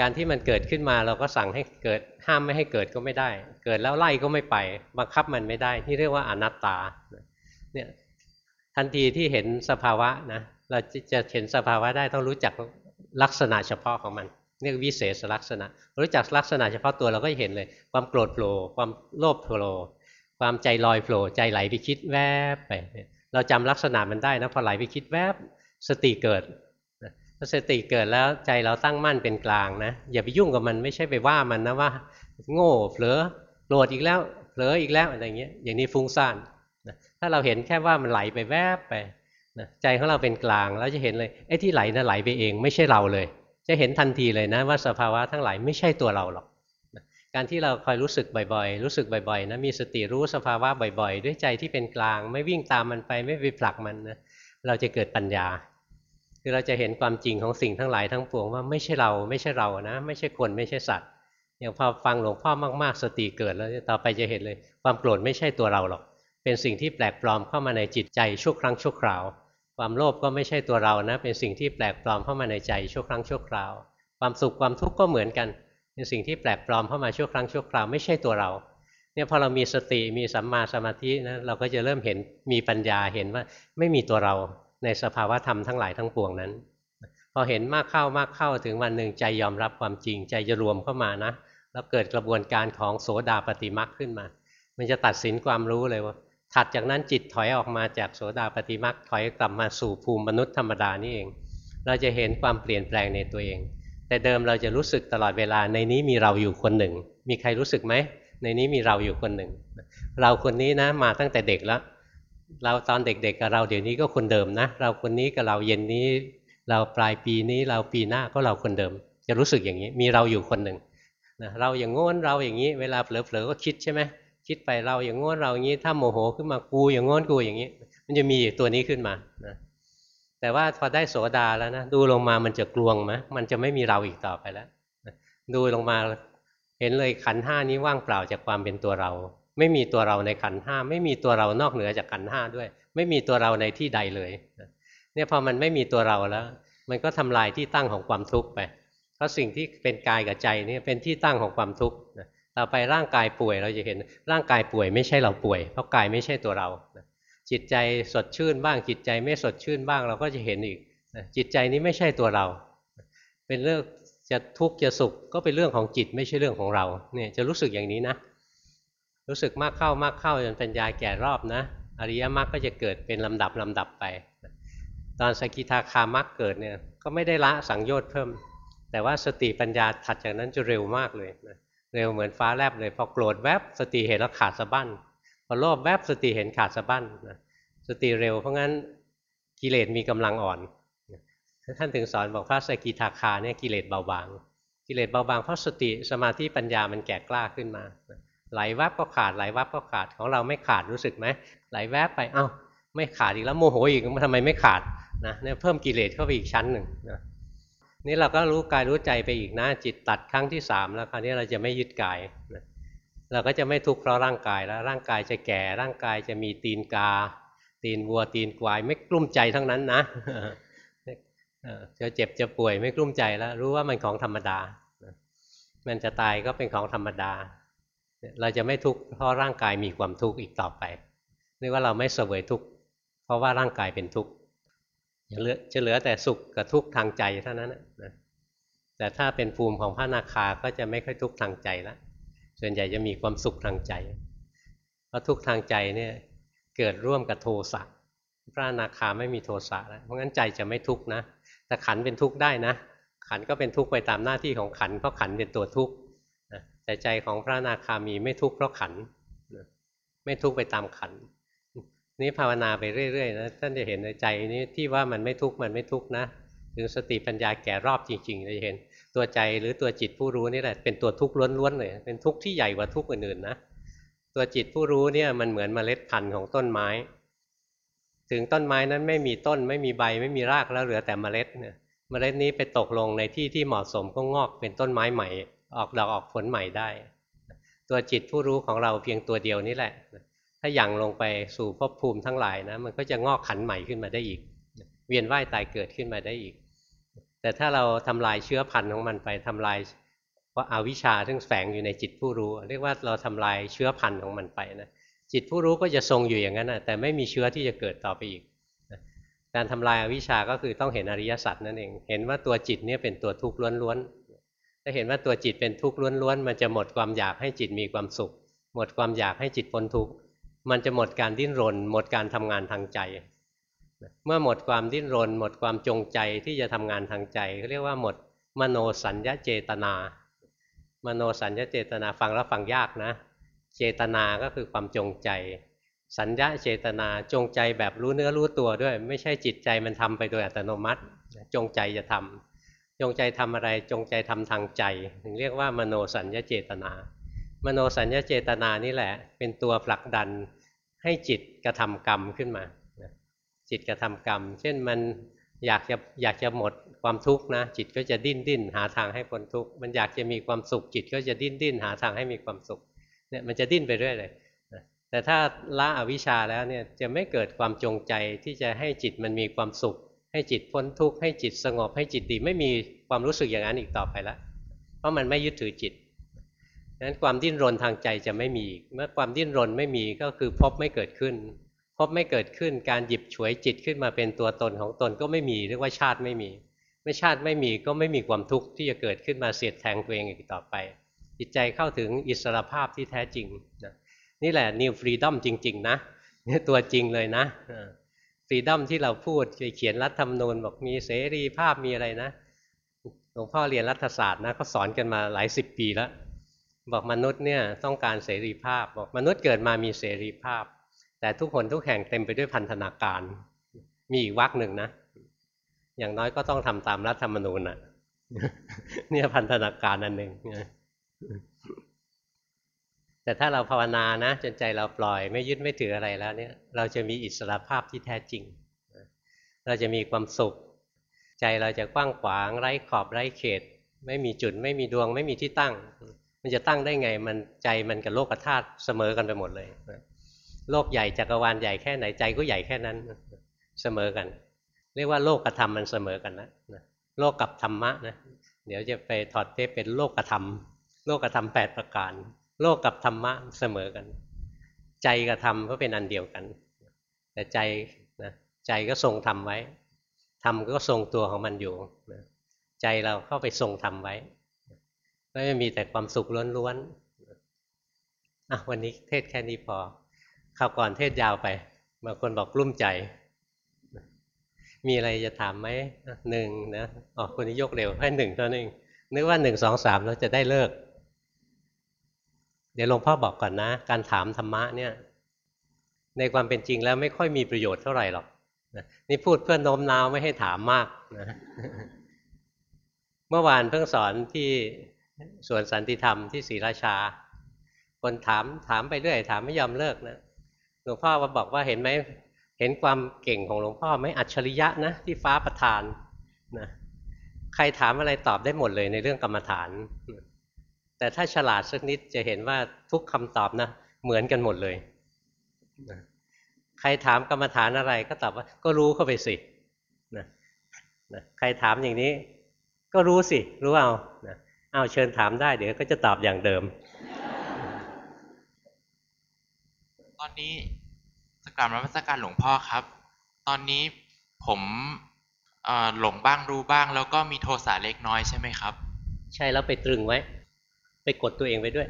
การที่มันเกิดขึ้นมาเราก็สั่งให้เกิดห้ามไม่ให้เกิดก็ไม่ได้ เกิดแล้วไล่ก็ไม่ไปบังคับมันไม่ได้นี่เรียกว่าอนัตตาเนี่ย ทันทีที่เห็นสภาวะนะเราจะเห็นสภาวะได้ต้องรู้จักลักษณะเฉพาะของมันเรียกวิเศษลักษณะ รู้จักลักษณะเฉพาะตัวเราก็เห็นเลย ความโกรธโผล่ความโลภโผล่ความใจลอยโผล่ใจไหลไปคิดแวบไป เราจำลักษณะมันได้นะพอไหลไปคิดแวบสติเกิดถ้าสติเกิดแล้วใจเราตั้งมั่นเป็นกลางนะอย่าไปยุ่งกับมันไม่ใช่ไปว่ามันนะว่า โง่เผลอโกรธอีกแล้วเผลออีกแล้วอะไรเงี้ยอย่างนี้ฟุ้งซ่าน ถ้าเราเห็นแค่ว่ามันไหลไปแวบไปใจของเราเป็นกลางแล้วจะเห็นเลยไอ้ที่ไหลนะ่ะไหลไปเอง ไม่ใช่เราเลย จะเห็นทันทีเลยนะว่าสภาวะทั้งหลายไม่ใช่ตัวเราหรอกการที่เราคอยรู้สึกบ่อยๆ รู้สึกบ่อยๆนะมีสติรู้สภาวะบ่อยๆ ด้วยใจที่เป็นกลาง ไม่วิ่งตามมันไปไม่ไปผลักมันนะเราจะเกิดปัญญา คือเราจะเห็นความจริงของสิ่งทั้งหลายทั้งปวงว่าไม่ใช่เราไม่ใช่เรานะ ไม่ใช่คนไม่ใช่สัตว์อย่างพอฟังหลวงพ่อมากๆ สติเกิดแล้วต่อไปจะเห็นเลย ความโกรธไม่ใช่ตัวเราหรอก เป็นสิ่งที่แปลกปลอมเข้ามาในจิตใจชั่วครั้งชั่วคราว ความโลภก็ไม่ใช่ตัวเรานะ เป็นสิ่งที่แปลกปลอมเข้ามาในใจชั่วครั้งชั่วคราว ความสุขความทุกข์ก็เหมือนกัน เป็นสิ่งที่แปลกปลอมเข้ามาชั่วครั้งชั่วคราวไม่ใช่ตัวเราเนี่ยพอเรามีสติมีสัมมาสมาธินะเราก็จะเริ่มเห็นมีปัญญาเห็นว่าไม่มีตัวเราในสภาวะธรรมทั้งหลายทั้งปวงนั้น พอเห็นมากเข้ามากเข้าถึงวันหนึ่งใจยอมรับความจริงใจจะรวมเข้ามานะ แล้วเกิดกระบวนการของโสดาปฏิมักขึ้นมา มันจะตัดสินความรู้เลยว่า ถัดจากนั้นจิตถอยออกมาจากโสดาปฏิมักถอยกลับมาสู่ภูมิมนุษย์ธรรมดานี่เอง เราจะเห็นความเปลี่ยนแปลงในตัวเอง แต่เดิมเราจะรู้สึกตลอดเวลาในนี้มีเราอยู่คนหนึ่ง มีใครรู้สึกไหม ในนี้มีเราอยู่คนหนึ่ง เราคนนี้นะมาตั้งแต่เด็กแล้ว เราตอนเด็กๆกับเราเดี๋ยวนี้ก็คนเดิมนะ เราคนนี้กับเราเย็นนี้ เราปลายปีนี้เราปีหน้าก็เราคนเดิม จะรู้สึกอย่างนี้ มีเราอยู่คนหนึ่งนะเราอย่างงอนเราอย่างนี้ เวลาเผลอๆก็คิดใช่ไหม คิดไปเราอย่างงอนเราอย่างนี้ถ้าโมโหขึ้นมากูอย่างงอนกูอย่างนี้ มันจะมีตัวนี้ขึ้นมานะแต่ว่าพอได้โสดาแล้วนะดูลงมามันจะกลวงไหมมันจะไม่มีเราอีกต่อไปแล้วดูลงมาเห็นเลยขันห้านี้ว่างเปล่าจากความเป็นตัวเรา ไม่มีตัวเราในขันห้าไม่มีตัวเรานอกเหนือจากขันห้าด้วย ไม่มีตัวเราในที่ใดเลยเนี่ยพอมันไม่มีตัวเราแล้ว มันก็ทำลายที่ตั้งของความทุกข์ไปเพราะสิ่งที่เป็นกายกับใจนี่เป็นที่ตั้งของความทุกข์ ต่อไปร่างกายป่วยเราจะเห็นร่างกายป่วยไม่ใช่เราป่วย เพราะกายไม่ใช่ตัวเราจิตใจสดชื่นบ้างจิตใจไม่สดชื่นบ้างเราก็จะเห็นอีกจิตใจนี้ไม่ใช่ตัวเรา เป็นเรื่องจะทุกข์จะสุขก็เป็นเรื่องของจิตไม่ใช่เรื่องของเราเนี่ยจะรู้สึกอย่างนี้นะ รู้สึกมากเข้ามากเข้าจนปัญญาแก่รอบนะ อริยมรรคก็จะเกิดเป็นลำดับลำดับไป ตอนสกิทาคามรรคเกิดเนี่ยก็ไม่ได้ละสังโยชน์เพิ่ม แต่ว่าสติปัญญาถัดจากนั้นจะเร็วมากเลยนะ เร็วเหมือนฟ้าแลบเลยพอโกรธแวบสติเห็นแล้วขาดสะบั้นพอโลภแวบสติเห็นขาดสะบั้นนะสติเร็วเพราะงั้นกิเลสมีกำลังอ่อนท่านถึงสอนบอกพระสกิทาคาเนี่ยกิเลสเบาบาง กิเลสเบาบางเพราะสติสมาธิปัญญามันแก่กล้าขึ้นมา ไหลแวบก็ขาดไหลแวบก็ขาดของเราไม่ขาดรู้สึกไหมไหลแวบไปเอ้าไม่ขาดอีกแล้วโมโหอีกทำไมไม่ขาดนะเนี่ยเพิ่มกิเลสเข้าไปอีกชั้นหนึ่งนะ นี่เราก็รู้กายรู้ใจไปอีกนะจิตตัดครั้งที่สามแล้วคราวนี้เราจะไม่ยึดกายนะเราก็จะไม่ทุกข์เพราะร่างกายแล้วร่างกายจะแก่ร่างกายจะมีตีนกา ตีนวัวตีนควายไม่กลุ้มใจทั้งนั้นนะจะเจ็บจะป่วยไม่กลุ้มใจแล้ว รู้ว่ามันของธรรมดา มันจะตายก็เป็นของธรรมดา เราจะไม่ทุกข์เพราะร่างกายมีความทุกข์อีกต่อไปเรียกว่าเราไม่เสวยทุกข์เพราะว่าร่างกายเป็นทุกข์ จะเหลือจะเหลือแต่สุขกับทุกข์ทางใจเท่านั้นนะแต่ถ้าเป็นภูมิของพระนาคาก็จะไม่ค่อยทุกข์ทางใจแล้วส่วนใหญ่จะมีความสุขทางใจ เพราะทุกข์ทางใจเนี่ยเกิดร่วมกับโทสะพระนาคาไม่มีโทสะแล้วเพราะงั้นใจจะไม่ทุกข์นะแต่ขันเป็นทุกข์ได้นะ ขันก็เป็นทุกข์ไปตามหน้าที่ของขัน เพราะขันเป็นตัวทุกข์แต่ใจของพระนาคามีไม่ทุกข์เพราะขันไม่ทุกข์ไปตามขัน นี่ภาวนาไปเรื่อยๆนะท่านจะเห็นในใจนี้ที่ว่ามันไม่ทุกข์มันไม่ทุกข์นะถึงสติปัญญาแก่รอบจริงๆจะเห็น ตัวใจหรือตัวจิตผู้รู้นี่แหละเป็นตัวทุกข์ล้วนๆเลยเป็นทุกข์ที่ใหญ่กว่าทุกข์อื่นๆนะตัวจิตผู้รู้เนี่ยมันเหมือนเมล็ดพันธุ์ของต้นไม้ ถึงต้นไม้นั้นไม่มีต้นไม่มีใบไม่มีรากแล้วเหลือแต่เมล็ดเนี่ยเมล็ดนี้ไปตกลงในที่ที่เหมาะสมก็งอกเป็นต้นไม้ใหม่ ออกดอกออกผลใหม่ได้ ตัวจิตผู้รู้ของเราเพียงตัวเดียวนี่แหละ ถ้ายั่งลงไปสู่ภพภูมิทั้งหลายนะมันก็จะงอกขันใหม่ขึ้นมาได้อีก เวียนว่ายตายเกิดขึ้นมาได้อีก แต่ถ้าเราทำลายเชื้อพันธุ์ของมันไปทำลายว่าอาวิชชาที่แฝงอยู่ในจิตผู้รู้ เรียกว่าเราทำลายเชื้อพันธุ์ของมันไปนะจิตผู้รู้ก็จะทรงอยู่อย่างนั้นนะแต่ไม่มีเชื้อที่จะเกิดต่อไปอีกการทำลายอาวิชชาก็คือต้องเห็นอริยสัจนั่นเอง เห็นว่าตัวจิตเนี่ยเป็นตัวทุกข์ล้วนๆ ถ้าเห็นว่าตัวจิตเป็นทุกข์ล้วนๆ มันจะหมดความอยากให้จิตมีความสุข หมดความอยากให้จิตพ้นทุกข์ มันจะหมดการดิ้นรน หมดการทำงานทางใจ เมื่อหมดความดิ้นรน หมดความจงใจที่จะทำงานทางใจเขาเรียกว่าหมดมโนสัญญาเจตนา มโนสัญญาเจตนาฟังแล้วฟังยากนะ เจตนาก็คือความจงใจ สัญญาเจตนาจงใจแบบรู้เนื้อรู้ตัวด้วย ไม่ใช่จิตใจมันทำไปโดยอัตโนมัติ จงใจจะทำจงใจทำอะไรจงใจทำทางใจ ถึงเรียกว่ามโนสัญญาเจตนา มโนสัญญาเจตนานี่แหละ เป็นตัวผลักดันให้จิตกระทำกรรมขึ้นมา จิตกระทำกรรม เช่นมันอยากจะอยากจะหมดความทุกข์นะ จิตก็จะดิ้นดิ้นหาทางให้พ้นทุกข์มันอยากจะมีความสุขจิตก็จะดิ้นดิ้นหาทางให้มีความสุขเนี่ยมันจะดิ้นไปเรื่อยเลยแต่ถ้าละอวิชชาแล้วเนี่ยจะไม่เกิดความจงใจที่จะให้จิตมันมีความสุข ให้จิตพ้นทุกข์ให้จิตสงบให้จิตดีไม่มีความรู้สึกอย่างนั้นอีกต่อไปแล้วเพราะมันไม่ยึดถือจิต นั้นความดิ้นรนทางใจจะไม่มีเมื่อความดิ้นรนไม่มีก็คือพบไม่เกิดขึ้น พบไม่เกิดขึ้นการหยิบฉวยจิตขึ้นมาเป็นตัวตนของตนก็ไม่มีเรียกว่าชาติไม่มีไม่ชาติไม่มีก็ไม่มีความทุกข์ที่จะเกิดขึ้นมาเสียดแทงตัวเองอีกต่อไป จิตใจเข้าถึงอิสรภาพที่แท้จริงนะนี่แหละนิวฟรีดอมจริง ๆ นะนี่ตัวจริงเลยนะฟรีดอมที่เราพูดเขียนรัฐธรรมนูญบอกมีเสรีภาพมีอะไรนะหลวงพ่อเรียนรัฐศาสตร์นะเขาสอนกันมาหลายสิบปีแล้ว บอกมนุษย์เนี่ยต้องการเสรีภาพ บอกมนุษย์เกิดมามีเสรีภาพ แต่ทุกคนทุกแห่งเต็มไปด้วยพันธนาการ มีอีกวักหนึ่งนะ อย่างน้อยก็ต้องทำตามรัฐธรรมนูญน่ะ เนี่ยพันธนาการอันหนึ่งแต่ถ้าเราภาวนานะจนใจเราปล่อยไม่ยึดไม่ถืออะไรแล้วเนี่ย เราจะมีอิสระภาพที่แท้จริง เราจะมีความสุข ใจเราจะกว้างขวางไร้ขอบไร้เขต ไม่มีจุดไม่มีดวง ไม่มีที่ตั้ง มันจะตั้งได้ไงมันใจมันกับโลกธาตุเสมอกันไปหมดเลยโลกใหญ่จักรวาลใหญ่แค่ไหนใจก็ใหญ่แค่นั้นเสมอกัน เรียกว่าโลกกับธรรมมันเสมอกันนะโลกกับธรรมะนะเดี๋ยวจะไปถอดเทปเป็นโลกธรรมโลกธรรมแปดประการ โลกกับธรรมะเสมอกัน ใจกับธรรมก็เป็นอันเดียวกัน แต่ใจนะใจก็ทรงธรรมไว้ธรรมก็ทรงตัวของมันอยู่นะใจเราเข้าไปทรงธรรมไว้ ก็จะมีแต่ความสุขล้วนๆอะวันนี้เทศแค่นี้พอข่าวก่อนเทศยาวไปบางคนบอกกลุ้มใจ มีอะไรจะถามไหมหนึ่งนะอ๋อคนนี้ยกเร็วให้หนึ่งเท่านั้นนึกว่าหนึ่งสองสามเราจะได้เลิก เดี๋ยวหลวงพ่อบอกก่อนนะ การถามธรรมะเนี่ย ในความเป็นจริงแล้วไม่ค่อยมีประโยชน์เท่าไหร่หรอกนี่พูดเพื่อโน้มน้าวไม่ให้ถามมากนะเมื่อวานเพิ่งสอนที่ ส่วนสันติธรรมที่ศรีราชา คนถามถามไปเรื่อยถามไม่ยอมเลิกนะหลวงพ่อมาบอกว่าเห็นไหมเห็นความเก่งของหลวงพ่อไหมอัจฉริยะนะที่ฟ้าประทานนะใครถามอะไรตอบได้หมดเลยในเรื่องกรรมฐาน แต่ถ้าฉลาดสักนิดจะเห็นว่าทุกคำตอบนะเหมือนกันหมดเลยนะใครถามกรรมฐานอะไรก็ตอบว่า ก็รู้เข้าไปสินะนะใครถามอย่างนี้ ก็รู้สิ รู้เอานะ เอาเชิญถามได้เดี๋ยวก็จะตอบอย่างเดิม ตอนนี้สกรรมรัชการหลวงพ่อครับ ตอนนี้ผมหลงบ้างรู้บ้าง แล้วก็มีโทสะเล็กน้อยใช่ไหมครับ ใช่แล้วไปตรึงไว้ ไปกดตัวเองไว้ด้วย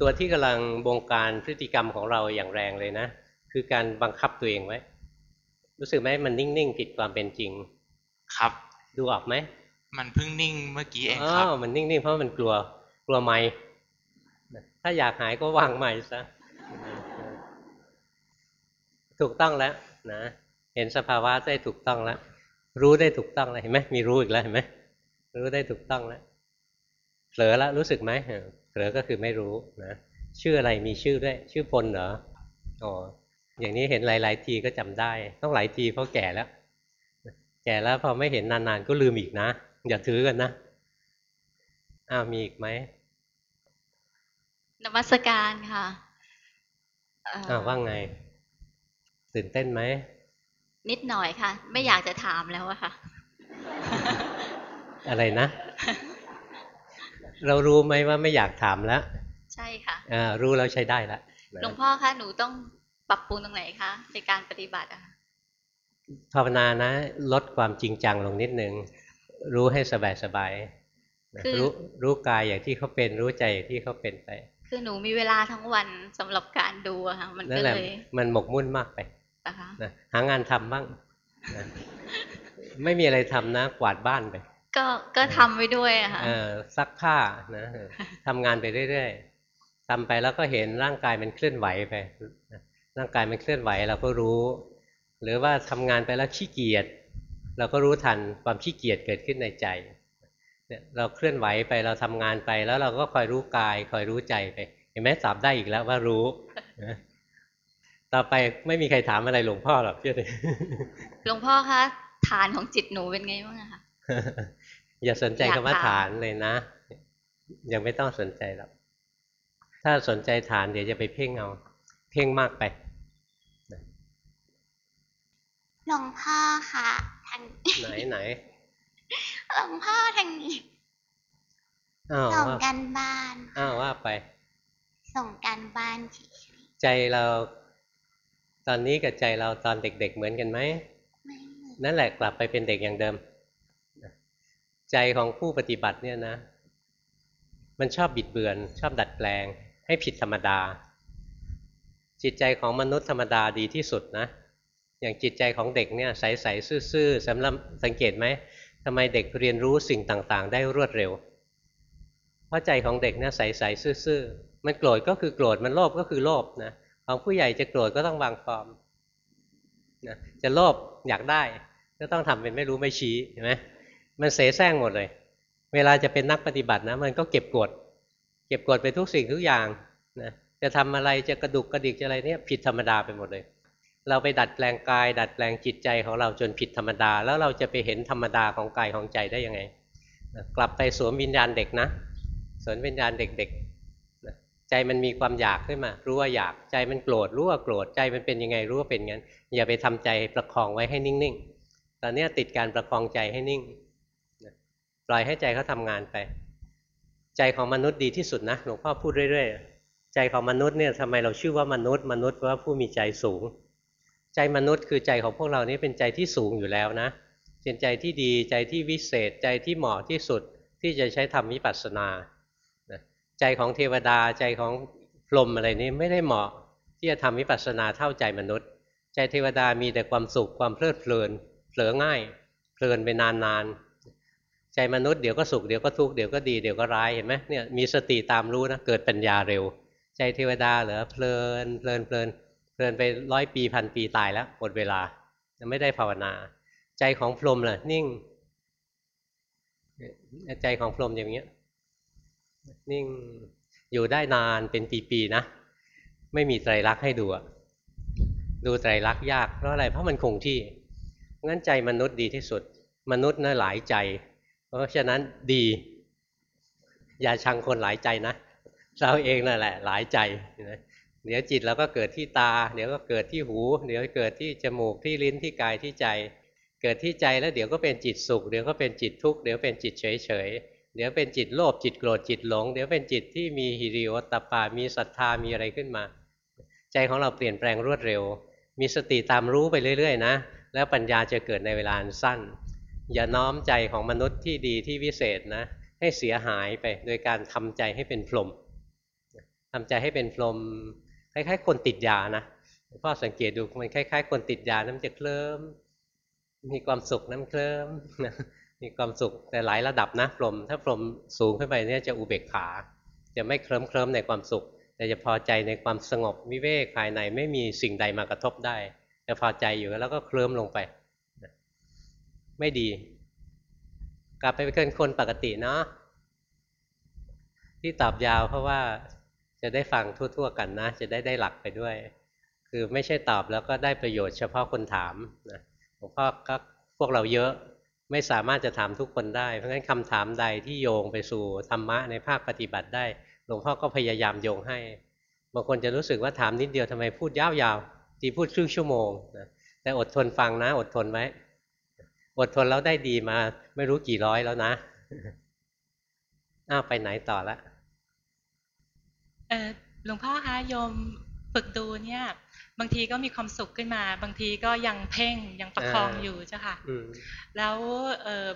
ตัวที่กำลังบงการพฤติกรรมของเราอย่างแรงเลยนะ คือการบังคับตัวเองไว้ รู้สึกไหมมันนิ่งๆผิดความเป็นจริง ครับ ดูออกไหม มันเพิ่งนิ่งเมื่อกี้เองครับอ๋อมันนิ่งๆเพราะมันกลัวกลัวไม่ถ้าอยากหายก็วางใหม่ซะถูกต้องแล้วนะเห็นสภาวะได้ถูกต้องแล้วรู้ได้ถูกต้องแล้วเห็นไหมมีรู้อีกแล้วเห็นไหมรู้ได้ถูกต้องแล้วเผลอแล้วรู้สึกไหมเผลอก็คือไม่รู้นะชื่ออะไรมีชื่อด้วย ชื่อพลเหรออ๋ออย่างนี้เห็นหลาย ๆ ทีก็จำได้ ต้องหลายทีเพราะแก่แล้ว แก่แล้วพอไม่เห็นนานๆก็ลืมอีกนะ อย่าถือกันนะ อ้าวมีอีกไหมนมัสการค่ะอ้าวว่าไง ตื่นเต้นไหม นิดหน่อยค่ะ ไม่อยากจะถามแล้วอะค่ะ อะไรนะ เรารู้ไหมว่าไม่อยากถามแล้ว ใช่ค่ะอ่ารู้แล้วใช้ได้แล้วหลวงพ่อคะหนูต้องปรับปรุงตรงไหนคะในการปฏิบัติอะภาวนานะ ลดความจริงจังลงนิดนึง รู้ให้สบายสบายรู้รู้กายอย่างที่เขาเป็นรู้ใจอย่างที่เขาเป็นไป คือหนูมีเวลาทั้งวันสำหรับการดูอะค่ะมันก็เลยมันหมกมุ่นมากไปนะหางานทำบ้างนะไม่มีอะไรทำนะกวาดบ้านไป ก็ก็ทำไปด้วยอะค่ะซักผ้านะทำงานไปเรื่อยๆทำไปแล้วก็เห็นร่างกายมันเคลื่อนไหวไปร่างกายมันเคลื่อนไหวเราก็รู้ หรือว่าทำงานไปแล้วขี้เกียจ เราก็รู้ทันความขี้เกียจเกิดขึ้นในใจเนี่ยเราเคลื่อนไหวไปเราทำงานไปแล้วเราก็คอยรู้กายคอยรู้ใจไป เห็นไหมตอบได้อีกแล้วว่ารู้ ต่อไปไม่มีใครถามอะไรหลวงพ่อหรอกเชื่อเลยหลวงพ่อคะฐานของจิตหนูเป็นไงบ้างคะอย่าสนใจคำว่าฐานเลยนะ ยังไม่ต้องสนใจหรอกถ้าสนใจฐานเดี๋ยวจะไปเพ่งเอา เพ่งมากไป หลวงพ่อคะทางไหนไหนหลวงพ่อทางนี้ส่งกันบ้านอ้าวว่าไป ส่งกันบ้านใจเรา ตอนนี้กับใจเราตอนเด็ก ๆ เหมือนกันไหมนั่นแหละกลับไปเป็นเด็กอย่างเดิม ใจของผู้ปฏิบัติเนี่ยนะ มันชอบบิดเบือน ชอบดัดแปลง ให้ผิดธรรมดา จิตใจของมนุษย์ธรรมดาดีที่สุดนะ อย่างจิตใจของเด็กเนี่ยใสๆซื่อๆสำหรับสังเกตไหมทำไมเด็กเรียนรู้สิ่งต่างๆ ได้รวดเร็ว เพราะใจของเด็กเนี่ยใสๆซื่อๆมันโกรธก็คือโกรธมันโลภก็คือโลภนะของผู้ใหญ่จะโกรธก็ต้องวางฟอร์มนะจะโลภอยากได้ ก็ต้องทำเป็นไม่รู้ไม่ชี้เห็นไหมมันเสแสร้งหมดเลย เวลาจะเป็นนักปฏิบัตินะ มันก็เก็บกด เก็บกดไปทุกสิ่งทุกอย่างนะจะทำอะไรจะกระดุกกระดิกจะอะไรเนี่ยผิดธรรมดาไปหมดเลย เราไปดัดแปลงกาย ดัดแปลงจิตใจของเราจนผิดธรรมดา แล้วเราจะไปเห็นธรรมดาของกายของใจได้ยังไง กลับไปสวมวิญญาณเด็กนะสวมวิญญาณเด็กๆใจมันมีความอยากขึ้นมา รู้ว่าอยากใจมันโกรธรู้ว่าโกรธใจมันเป็นยังไงรู้ว่าเป็นงั้น อย่าไปทำใจประคองไว้ให้นิ่งๆตอนนี้ติดการประคองใจให้นิ่งปล่อยให้ใจเขาทางานไป ใจของมนุษย์ดีที่สุดนะหลวงพ่อพูดเรื่อยๆ ใจของมนุษย์เนี่ยทำไมเราชื่อว่ามนุษย์ มนุษย์เพราะว่าผู้มีใจสูง ใจมนุษย์คือใจของพวกเรานี่เป็นใจที่สูงอยู่แล้วนะเป็นใจที่ดีใจที่วิเศษ ใจที่เหมาะที่สุดที่จะใช้ทำวิปัสสนาใจของเทวดาใจของพรหมอะไรนี้ไม่ได้เหมาะที่จะทำวิปัสสนาเท่าใจมนุษย์ ใจเทวดามีแต่ความสุขความเพลิดเพลินเผลอง่ายเพลินไปนานๆใจมนุษย์เดี๋ยวก็สุขเดี๋ยวก็ทุกข์เดี๋ยวก็ดีเดี๋ยวก็ร้ายเห็นไหมเนี่ยมีสติตามรู้นะเกิดปัญญาเร็ว ใจเทวดาเหรอเพลินเพลินเพลิน เพลินไปร้อยปีพันปีตายแล้วหมดเวลาจะไม่ได้ภาวนา ใจของพรหมล่ะ นิ่ง ใจของพรหมอย่างเงี้ย นิ่งอยู่ได้นานเป็นปีๆนะ ไม่มีไตรลักษณ์ให้ดูดูไตรลักษณ์ยากเพราะอะไรเพราะมันคงที่งั้นใจมนุษย์ดีที่สุด มนุษย์น่ะหลายใจ เพราะฉะนั้นดี อย่าชังคนหลายใจนะเราเองนั่นแหละ หลายใจ เดี๋ยวจิตเราก็เกิดที่ตา เดี๋ยวก็เกิดที่หู เดี๋ยวเกิดที่จมูกที่ลิ้นที่กายที่ใจ เกิดที่ใจแล้วเดี๋ยวก็เป็นจิตสุข เดี๋ยวก็เป็นจิตทุกข์ เดี๋ยวเป็นจิตเฉยเฉยเดี๋ยวเป็นจิตโลภจิตโกรธจิตหลง เดี๋ยวเป็นจิตที่มีฮิริโอตตปา มีศรัทธามีอะไรขึ้นมา ใจของเราเปลี่ยนแปลงรวดเร็ว มีสติตามรู้ไปเรื่อยๆ นะ แล้วปัญญาจะเกิดในเวลาสั้น อย่าน้อมใจของมนุษย์ที่ดีที่วิเศษนะ ให้เสียหายไปโดยการทำใจให้เป็นพรหมทำใจให้เป็นพรหม คล้ายๆ คนติดยานะพ่อสังเกตดูมันคล้าย ๆ คนติดยาน้ำจะเคลิ้มมีความสุขน้ำเคลิ้มมีความสุขแต่หลายระดับนะพรมถ้าพรมสูงขึ้นไปเนี่ยจะอุเบกขา จะไม่เคลิ้มเคลิ้มในความสุข แต่จะพอใจในความสงบวิเวกภายในไม่มีสิ่งใดมากระทบได้จะพอใจอยู่แล้วก็เคลิ้มลงไป ไม่ดี กลับไปเป็นคนปกติเนาะที่ตอบยาวเพราะว่า จะได้ฟังทั่ว ๆ กันนะ จะได้ได้หลักไปด้วย คือไม่ใช่ตอบแล้วก็ได้ประโยชน์เฉพาะคนถามนะหลวงพ่อก็พวกเราเยอะไม่สามารถจะถามทุกคนได้ เพราะงั้นคำถามใดที่โยงไปสู่ธรรมะในภาคปฏิบัติได้ หลวงพ่อก็พยายามโยงให้บางคนจะรู้สึกว่าถามนิดเดียวทำไมพูดยาวๆทีพูดครึ่งชั่วโมงนะแต่อดทนฟังนะ อดทนไว้อดทนแล้วได้ดีมา ไม่รู้กี่ร้อยแล้วนะอ้าวไปไหนต่อละ หลวงพ่อคะโยมฝึกดูเนี่ย บางทีก็มีความสุขขึ้นมา บางทีก็ยังเพ่งยังประคองอยู่เจ้าค่ะแล้วเออ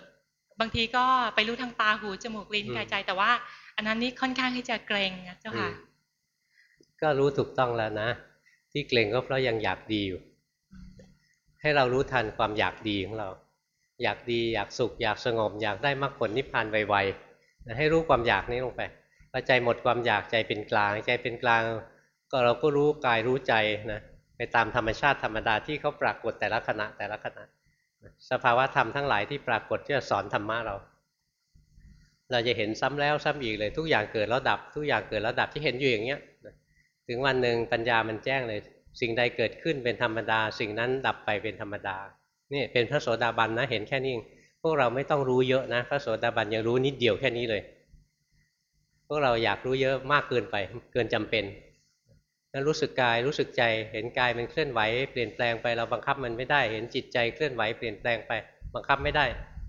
บางทีก็ไปรู้ทางตาหูจมูกลิ้นกายใจ แต่ว่าอันนั้นนี่ค่อนข้างที่จะเกรงเจ้าค่ะ ก็รู้ถูกต้องแล้วนะ ที่เกรงก็เพราะยังอยากดีอยู่ ให้เรารู้ทันความอยากดีของเรา อยากดีอยากสุข อยากสงบ อยากได้มรรคผลนิพพานไวๆให้รู้ความอยากนี้ลงไป พอใจหมดความอยากใจเป็นกลาง ใจเป็นกลาง ก็เราก็รู้กายรู้ใจนะไปตามธรรมชาติธรรมดาที่เขาปรากฏแต่ละขณะแต่ละขณะสภาวะธรรมทั้งหลายที่ปรากฏที่จะสอนธรรมะเรา เราจะเห็นซ้ำแล้วซ้ำอีกเลย ทุกอย่างเกิดแล้วดับ ทุกอย่างเกิดแล้วดับที่เห็นอยู่อย่างเงี้ยถึงวันหนึ่งปัญญามันแจ้งเลย สิ่งใดเกิดขึ้นเป็นธรรมดา สิ่งนั้นดับไปเป็นธรรมดานี่เป็นพระโสดาบันนะเห็นแค่นี้พวกเราไม่ต้องรู้เยอะนะ พระโสดาบันยังรู้นิดเดียวแค่นี้เลย พวกเราอยากรู้เยอะมากเกินไป เกินจำเป็นแล้วรู้สึกกายรู้สึกใจ เห็นกายมันเคลื่อนไหวเปลี่ยนแปลงไปเราบังคับมันไม่ได้ เห็นจิตใจเคลื่อนไหวเปลี่ยนแปลงไป บังคับไม่ได้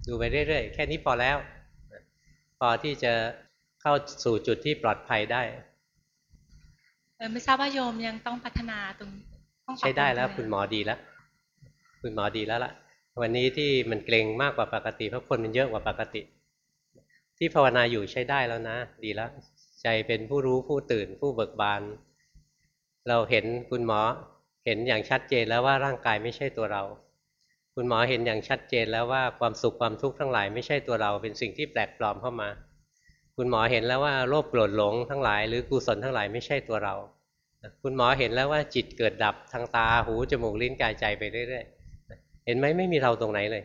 ดูไปเรื่อยๆ แค่นี้พอแล้ว พอที่จะเข้าสู่จุดที่ปลอดภัยได้ไม่ทราบว่าโยมยังต้องพัฒนาตรงใช้ได้แล้ว คุณหมอดีแล้ว คุณหมอดีแล้วล่ะ วันนี้ที่มันเกรงมากกว่าปกติเพราะคนมันเยอะกว่าปกติ ที่ภาวนาอยู่ใช้ได้แล้วนะ ดีแล้ว ใจเป็นผู้รู้ผู้ตื่นผู้เบิกบาน เราเห็นคุณหมอเห็นอย่างชัดเจนแล้วว่าร่างกายไม่ใช่ตัวเรา คุณหมอเห็นอย่างชัดเจนแล้วว่าความสุขความทุกข์ทั้งหลายไม่ใช่ตัวเรา เป็นสิ่งที่แปลกปลอมเข้ามา คุณหมอเห็นแล้วว่าโลภโกรธหลงทั้งหลายหรือกุศลทั้งหลายไม่ใช่ตัวเรา คุณหมอเห็นแล้วว่าจิตเกิดดับทางตาหูจมูกลิ้นกายใจไปเรื่อยๆเห็นไหมไม่มีเราตรงไหนเลย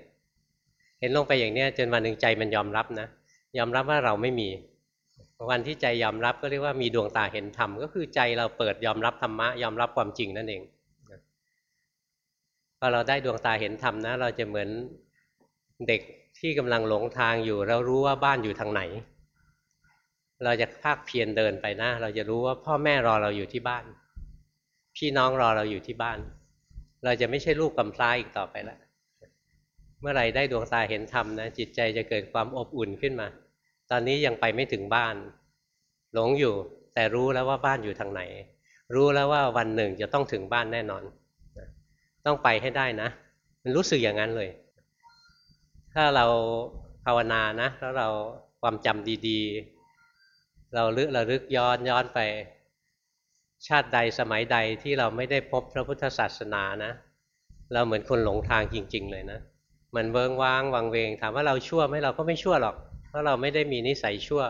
เห็นลงไปอย่างเนี้ยจนวันหนึ่งใจมันยอมรับนะ ยอมรับว่าเราไม่มีวันที่ใจยอมรับก็เรียกว่ามีดวงตาเห็นธรรมก็คือใจเราเปิดยอมรับธรรมะยอมรับความจริงนั่นเองพอเราได้ดวงตาเห็นธรรมนะ เราจะเหมือนเด็กที่กำลังหลงทางอยู่ เรารู้ว่าบ้านอยู่ทางไหน เราจะภาคเพียรเดินไปนะ เราจะรู้ว่าพ่อแม่รอเราอยู่ที่บ้าน พี่น้องรอเราอยู่ที่บ้าน เราจะไม่ใช่ลูกกำพร้าอีกต่อไปแล้วเมื่อไหร่ได้ดวงตาเห็นธรรมนะจิตใจจะเกิดความอบอุ่นขึ้นมา ตอนนี้ยังไปไม่ถึงบ้าน หลงอยู่ แต่รู้แล้วว่าบ้านอยู่ทางไหน รู้แล้วว่าวันหนึ่งจะต้องถึงบ้านแน่นอน ต้องไปให้ได้นะ มันรู้สึกอย่างนั้นเลย ถ้าเราภาวนานะ แล้วเราความจำดีๆ เราลึกระลึกย้อนย้อนไป ชาติใดสมัยใดที่เราไม่ได้พบพระพุทธศาสนานะ เราเหมือนคนหลงทางจริง ๆ เลยนะมันเวิงว้างวังเวง ถามว่าเราชั่วไหมเราก็ไม่ชั่วหรอก ราะเราไม่ได้มีนิสัยชั่ว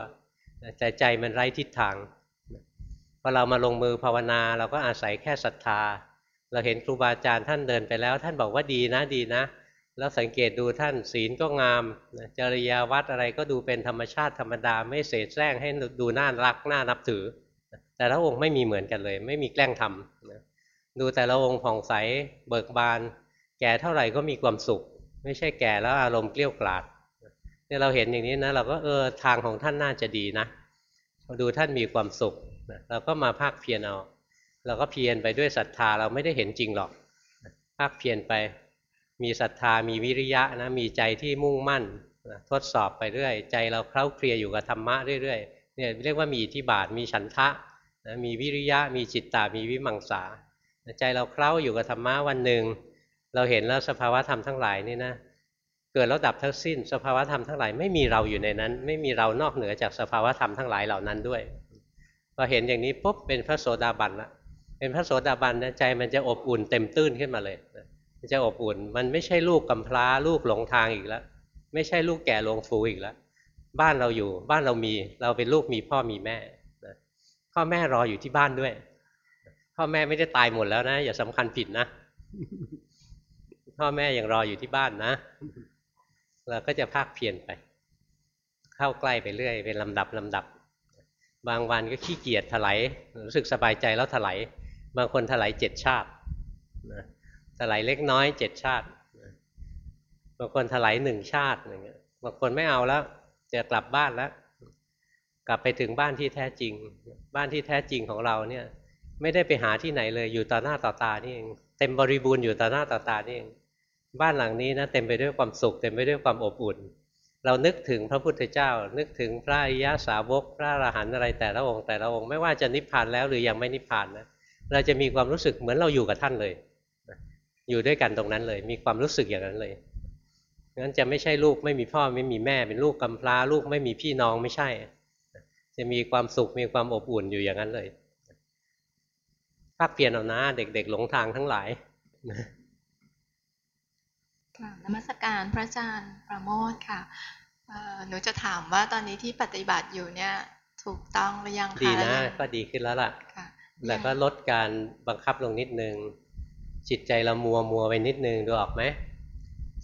แต่ใจมันไร้ทิศทางพอเรามาลงมือภาวนา เราก็อาศัยแค่ศรัทธา เราเห็นครูบาอาจารย์ท่านเดินไปแล้ว ท่านบอกว่าดีนะดีนะ แล้วสังเกตดูท่านศีลก็งาม จริยาวัดอะไรก็ดูเป็นธรรมชาติธรรมดาไม่เสแสร้งให้ดูน่ารักน่านับถือ แต่ละองค์ไม่มีเหมือนกันเลย ไม่มีแกล้งทำดูแต่ละองค์ผ่องใสเบิกบาน แก่เท่าไหร่ก็มีความสุข ไม่ใช่แก่แล้วอารมณ์เกลี้ยกล่อม เนี่ยเราเห็นอย่างนี้นะ เราก็เออทางของท่านน่าจะดีนะดูท่านมีความสุขเราก็มาภาคเพียรเอาเราก็เพียรไปด้วยศรัทธาเราไม่ได้เห็นจริงหรอก ภาคเพียรไปมีศรัทธามีวิริยะนะมีใจที่มุ่งมั่นทดสอบไปเรื่อย ใจเราเคล้าเคลียอยู่กับธรรมะเรื่อยๆเนี่ยเรียกว่ามีอิทธิบาทมีฉันทะนะมีวิริยะมีจิตตามีวิมังสาใจเราเคล้าอยู่กับธรรมะวันหนึ่งเราเห็นแล้วสภาวะธรรมทั้งหลายนี่นะ เกิดแล้วดับทั้งสิ้น สภาวธรรมทั้งหลายไม่มีเราอยู่ในนั้น ไม่มีเรานอกเหนือจากสภาวธรรมทั้งหลายเหล่านั้นด้วยพอเห็นอย่างนี้ปุ๊บเป็นพระโสดาบันละเป็นพระโสดาบันนะใจมันจะอบอุ่นเต็มตื้นขึ้นมาเลยมันจะอบอุ่นมันไม่ใช่ลูกกำพร้าลูกหลงทางอีกแล้วไม่ใช่ลูกแก่ลงฟูอีกแล้วบ้านเราอยู่บ้านเรามีเราเป็นลูกมีพ่อมีแม่พ่อแม่รออยู่ที่บ้านด้วย พ่อแม่ไม่ได้ตายหมดแล้วนะ อย่าสำคัญผิดนะ พ่อแม่ยังรออยู่ที่บ้านนะ เราก็จะภาคเพียรไป เข้าใกล้ไปเรื่อย เป็นลำดับลำดับ บางวันก็ขี้เกียจถลายรู้สึกสบายใจแล้วถลายบางคนถลายเจ็ดชาตินะถลายเล็กน้อยเจ็ดชาติบางคนถลายหนึ่งชาติอย่างเงี้ยบางคนไม่เอาแล้วจะกลับบ้านแล้ว กลับไปถึงบ้านที่แท้จริง บ้านที่แท้จริงของเราเนี่ย ไม่ได้ไปหาที่ไหนเลยอยู่ต่อหน้าต่อตานี่เองเต็มบริบูรณ์อยู่ต่อหน้าต่อตานี่เอง บ้านหลังนี้นะเต็มไปด้วยความสุขเต็มไปด้วยความอบอุ่น เรานึกถึงพระพุทธเจ้า นึกถึงพระอริยสาวกพระอรหันต์อะไรแต่ละองค์แต่ละองค์ไม่ว่าจะนิพพานแล้วหรือยังไม่นิพพานนะเราจะมีความรู้สึกเหมือนเราอยู่กับท่านเลย อยู่ด้วยกันตรงนั้นเลย มีความรู้สึกอย่างนั้นเลยงั้นจะไม่ใช่ลูกไม่มีพ่อไม่มีแม่ เป็นลูกกำพร้าลูกไม่มีพี่น้องไม่ใช่ จะมีความสุขมีความอบอุ่นอยู่อย่างนั้นเลยภาคเปลี่ยนเอานะเด็กๆหลงทางทั้งหลาย นมัสการพระอาจารย์ประโมทค่ะหนูจะถามว่าตอนนี้ที่ปฏิบัติอยู่เนี่ยถูกต้องหรือยังคะดีนะก็ดีขึ้นแล้วล่ะแล้วก็ลดการบังคับลงนิดนึง จิตใจเรามัวมัวไปนิดนึงดูออกไหม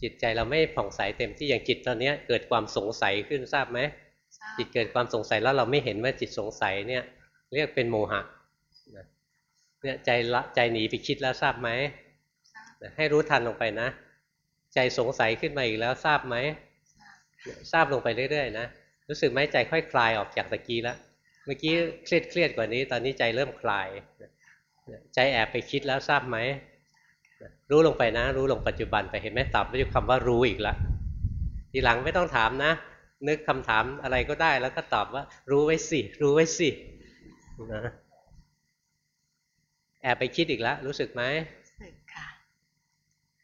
จิตใจเราไม่ผ่องใสเต็มที่อย่างจิตตอนนี้เกิดความสงสัยขึ้นทราบไหมจิตเกิดความสงสัยแล้วเราไม่เห็นว่าจิตสงสัยเนี่ยเรียกเป็นโมหะเนี่ยใจละใจหนีไปคิดแล้วทราบไหมให้รู้ทันลงไปนะ ใจสงสัยขึ้นมาอีกแล้วทราบไหมทราบลงไปเรื่อยๆนะรู้สึกไหมใจค่อยคลายออกจากตะกี้แล้วเมื่อกี้เครียดเครียดกว่านี้ ตอนนี้ใจเริ่มคลาย ใจแอบไปคิดแล้วทราบไหมรู้ลงไปนะ รู้ลงปัจจุบันไปเห็นไหมตอบด้วยคำว่ารู้อีกแล้วทีหลังไม่ต้องถามนะ นึกคำถามอะไรก็ได้ แล้วก็ตอบว่า รู้ไว้สิ รู้ไว้สินะแอบไปคิดอีกแล้วรู้สึกไหม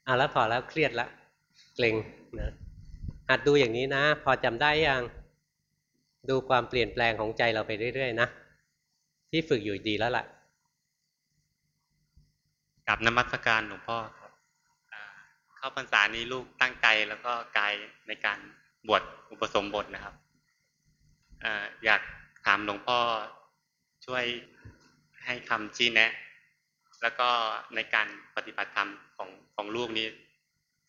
อะแล้วพอแล้วเครียดล้วเกรงนะหัดดูอย่างนี้นะ พอจำได้ยังดูความเปลี่ยนแปลงของใจเราไปเรื่อยๆนะที่ฝึกอยู่ดีแล้วล่ะกับนมัสการหลวงพ่อครับเข้าพรรษานี้ลูกตั้งใจแล้วก็กายในการบวชอุปสมบทนะครับอยากถามหลวงพ่อช่วยให้คำชี้แนะ แล้วก็ในการปฏิบัติธรรมของของลูกนี้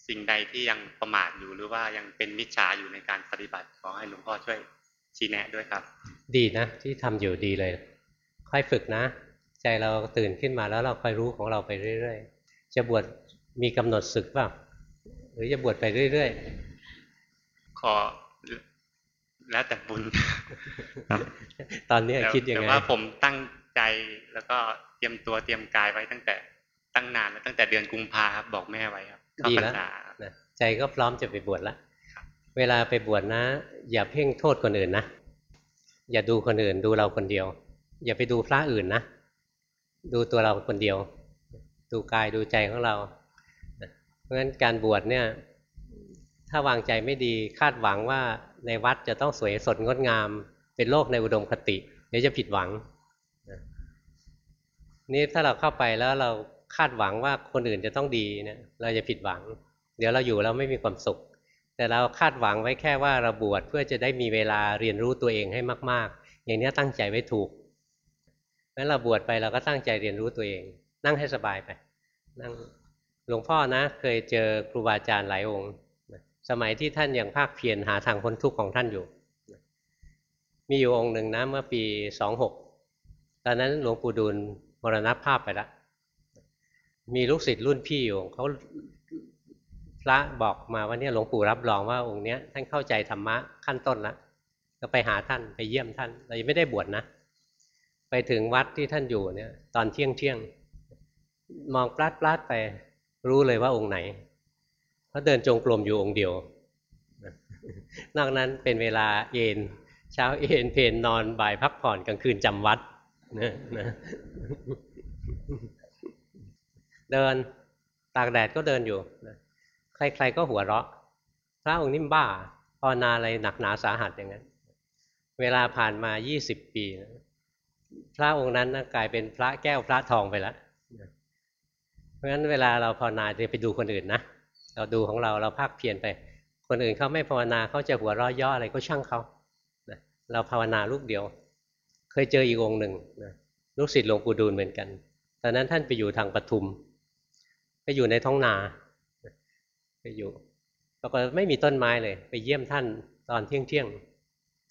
สิ่งใดที่ยังประมาทอยู่หรือว่ายังเป็นมิจฉาอยู่ในการปฏิบัติขอให้หลวงพ่อช่วยชี้แนะด้วยครับ ดีนะที่ทำอยู่ดีเลย ค่อยฝึกนะ ใจเราตื่นขึ้นมาแล้วเราค่อยรู้ของเราไปเรื่อย ๆ จะบวชมีกำหนดศึกเปล่าหรือจะบวชไปเรื่อยๆขอแล้วแต่บุญครับตอนนี้คิดยังไงแต่ว่าผมตั้ง ใจแล้วก็เตรียมตัวเตรียมกายไว้ตั้งแต่ตั้งนานแล้วตั้งแต่เดือนกุมภาครับบอกแม่ไว้ครับดีแล้วใจก็พร้อมจะไปบวชละเวลาไปบวชนะ อย่าเพ่งโทษคนอื่นนะอย่าดูคนอื่นดูเราคนเดียว อย่าไปดูพระอื่นนะดูตัวเราคนเดียว ดูกายดูใจของเราเพราะฉะนั้นการบวชเนี่ย ถ้าวางใจไม่ดีคาดหวังว่าในวัดจะต้องสวยสดงดงาม เป็นโลกในอุดมคติเดี๋ยวจะผิดหวัง นี่ถ้าเราเข้าไปแล้วเราคาดหวังว่าคนอื่นจะต้องดีเนี่ยเราจะผิดหวัง เดี๋ยวเราอยู่เราไม่มีความสุข แต่เราคาดหวังไว้แค่ว่าเราบวชเพื่อจะได้มีเวลาเรียนรู้ตัวเองให้มาก ๆ อย่างนี้ตั้งใจไว้ถูกงั้นเราบวชไปเราก็ตั้งใจเรียนรู้ตัวเอง นั่งให้สบายไป นั่งหลวงพ่อนะ เคยเจอครูบาอาจารย์หลายองค์ สมัยที่ท่านยังภาคเพียรหาทางพ้นทุกข์ของท่านอยู่ มีอยู่องค์หนึ่งนะเมื่อปีสองหกตอนนั้นหลวงปู่ดูล รณภาพไปแล้วมีลูกศิษย์รุ่นพี่อยู่เขาพระบอกมาว่าเนี่ยหลวงปู่รับรองว่าองค์เนี้ยท่านเข้าใจธรรมะขั้นต้นแล้วก็ไปหาท่านไปเยี่ยมท่านเรายังไม่ได้บวชนะ ไปถึงวัดที่ท่านอยู่เนี่ย ตอนเที่ยงเที่ยงมองปลาดปลาดไปรู้เลยว่าองค์ไหนเขาเดินจงกรมอยู่องค์เดียวนอกนั้นเป็นเวลาเอนเช้าเอนเพนนอนบ่ายพักผ่อนกลางคืนจำวัด นะนะเดินตากแดดก็เดินอยู่ใครๆก็หัวเราะ พระองค์นิ่มบ้าภาวนาอะไรหนักหนาสาหัสอย่างนั้น เวลาผ่านมายี่สิบปีพระองค์นั้นกลายเป็นพระแก้วพระทองไปแล้วเพราะฉะนั้นเวลาเราภาวนาจะไปดูคนอื่นนะเราดูของเราเราภาคเพียรไป คนอื่นเขาไม่ภาวนาเขาจะหัวเราะย่ออะไรก็ช่างเขาเราภาวนาลูกเดียว ยเจออีกองหนึ่งลูกศิษย์หลวงปู่ดูลเหมือนกัน ตอนนั้นท่านไปอยู่ทางปทุม ไปอยู่ในท้องนา ไปอยู่ปรากฏไม่มีต้นไม้เลย ไปเยี่ยมท่านตอนเที่ยงเที่ยง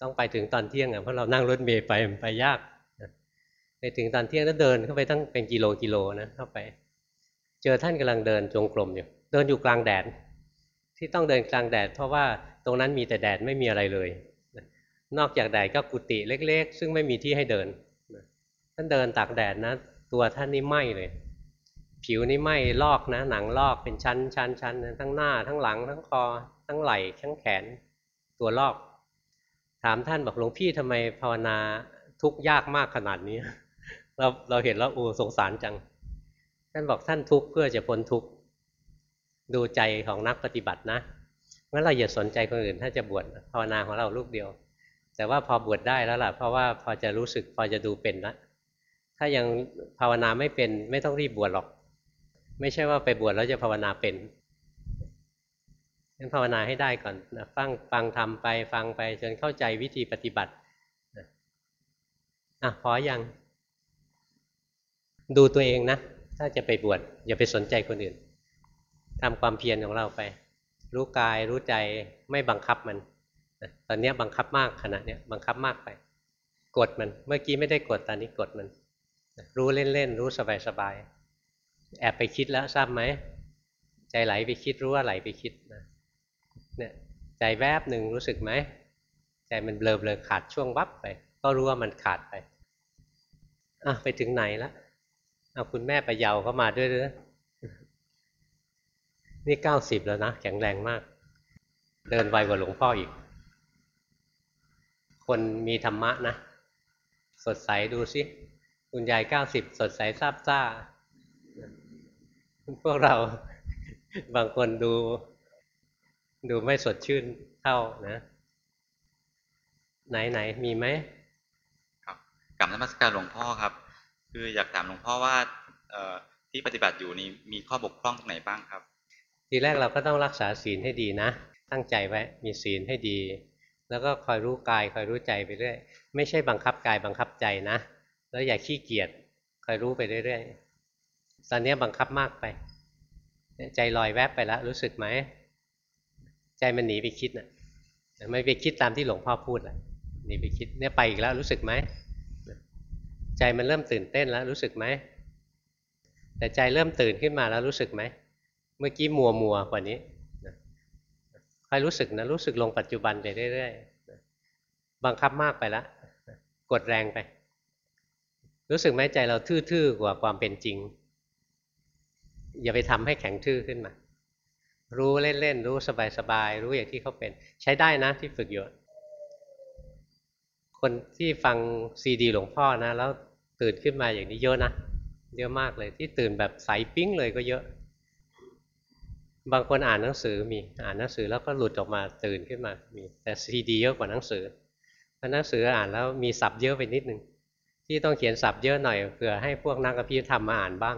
ต้องไปถึงตอนเที่ยงอะเพราะเรานั่งรถเมล์ไปไปยากไปถึงตอนเที่ยงแล้วเดินเข้าไปตั้งเป็นกิโลกิโลนะเข้าไป เจอท่านกำลังเดินจงกรมอยู่ เดินอยู่กลางแดดที่ต้องเดินกลางแดด เพราะว่าตรงนั้นมีแต่แดดไม่มีอะไรเลย นอกจากแดดก็กุฏิเล็ก ๆ ซึ่งไม่มีที่ให้เดินท่านเดินตากแดดนะ ตัวท่านนี่ไหม้เลย ผิวนี่ไหม่ลอกนะ หนังลอกเป็นชั้นชั้นชั้นทั้งหน้า ทั้งหลัง ทั้งคอ ทั้งไหล่ทั้งแขน ตัวลอก ถามท่านบอกหลวงพี่ทำไมภาวนาทุกยากมากขนาดนี้ เราเราเห็นแล้วโอ้สงสารจัง ท่านบอกท่านทุกเพื่อจะพ้นทุกดูใจของนักปฏิบัตินะเมื่อเราอย่าสนใจคนอื่นถ้าจะบวชภาวนาของเราลูกเดียว แต่ว่าพอบวชได้แล้วล่ะเพราะว่าพอจะรู้สึกพอจะดูเป็นแล้วถ้ายังภาวนาไม่เป็นไม่ต้องรีบบวชหรอก ไม่ใช่ว่าไปบวชแล้วจะภาวนาเป็นงั้นภาวนาให้ได้ก่อนนะฟังฟังทำไปฟังไปจนเข้าใจวิธีปฏิบัติอะพออยังดูตัวเองนะ ถ้าจะไปบวชอย่าไปสนใจคนอื่นทำความเพียรของเราไป รู้กายรู้ใจไม่บังคับมัน ตอนนี้บังคับมากขณะเนี้ยบังคับมากไป กดมันเมื่อกี้ไม่ได้กดตอนนี้กดมันรู้เล่นๆรู้สบายๆแอบไปคิดแล้วทราบไหมใจไหลไปคิดรู้ว่าไหลไปคิดนะเนี่ยใจแวบหนึ่งรู้สึกไหมใจมันเบลอเบลอขาดช่วงวับไป ก็รู้ว่ามันขาดไปอะไปถึงไหนละเอาคุณแม่ไปเยาเข้ามาด้วยเลยนี่เก้าสิบแล้วนะแข็งแรงมาก เดินไวกว่าหลวงพ่ออีก คนมีธรรมะนะ สดใสดูสิคุณยายเก้าสิบสดใสซาบซ่า พวกเราบางคนดูดูไม่สดชื่นเท่านะ ไหนไหนมีไหมครับกับนมัสการหลวงพ่อครับ คืออยากถามหลวงพ่อว่าที่ปฏิบัติอยู่นี้มีข้อบกพร่องตรงไหนบ้างครับ ทีแรกเราก็ต้องรักษาศีลให้ดีนะ ตั้งใจไว้มีศีลให้ดี แล้วก็คอยรู้กายคอยรู้ใจไปเรื่อย ไม่ใช่บังคับกายบังคับใจนะ แล้วอย่าขี้เกียจคอยรู้ไปเรื่อยตอนนี้บังคับมากไป ใจลอยแวบไปแล้วรู้สึกไหม ใจมันหนีไปคิดนะ่ะไม่ไปคิดตามที่หลวงพ่อพูดแหละหนีไปคิดเนี่ยไปอีกแล้วรู้สึกไหมใจมันเริ่มตื่นเต้นแล้วรู้สึกไหมแต่ใจเริ่มตื่นขึ้นมาแล้วรู้สึกไหมเมื่อกี้มัวมัวกว่านี้ คอยรู้สึกนะรู้สึกลงปัจจุบันไปเรื่อยๆบังคับมากไปแล้วกดแรงไป รู้สึกไหมใจเราทื่อๆกว่าความเป็นจริง อย่าไปทำให้แข็งทื่อขึ้นมา รู้เล่นๆรู้สบายๆรู้อย่างที่เขาเป็น ใช้ได้นะที่ฝึกอยู่คนที่ฟังซีดีหลวงพ่อนะ แล้วตื่นขึ้นมาอย่างนี้เยอะนะเยอะมากเลยที่ตื่นแบบใสปิ้งเลยก็เยอะ บางคนอ่านหนังสือมีอ่านหนังสือแล้วก็หลุดออกมาตื่นขึ้นมามีแต่ซีดีเยอะกว่าหนังสือเพราะหนังสืออ่านแล้วมีศัพท์เยอะไปนิดนึงที่ต้องเขียนศัพท์เยอะหน่อยเผื่อให้พวกนักอภิธรรมมาอ่านบ้าง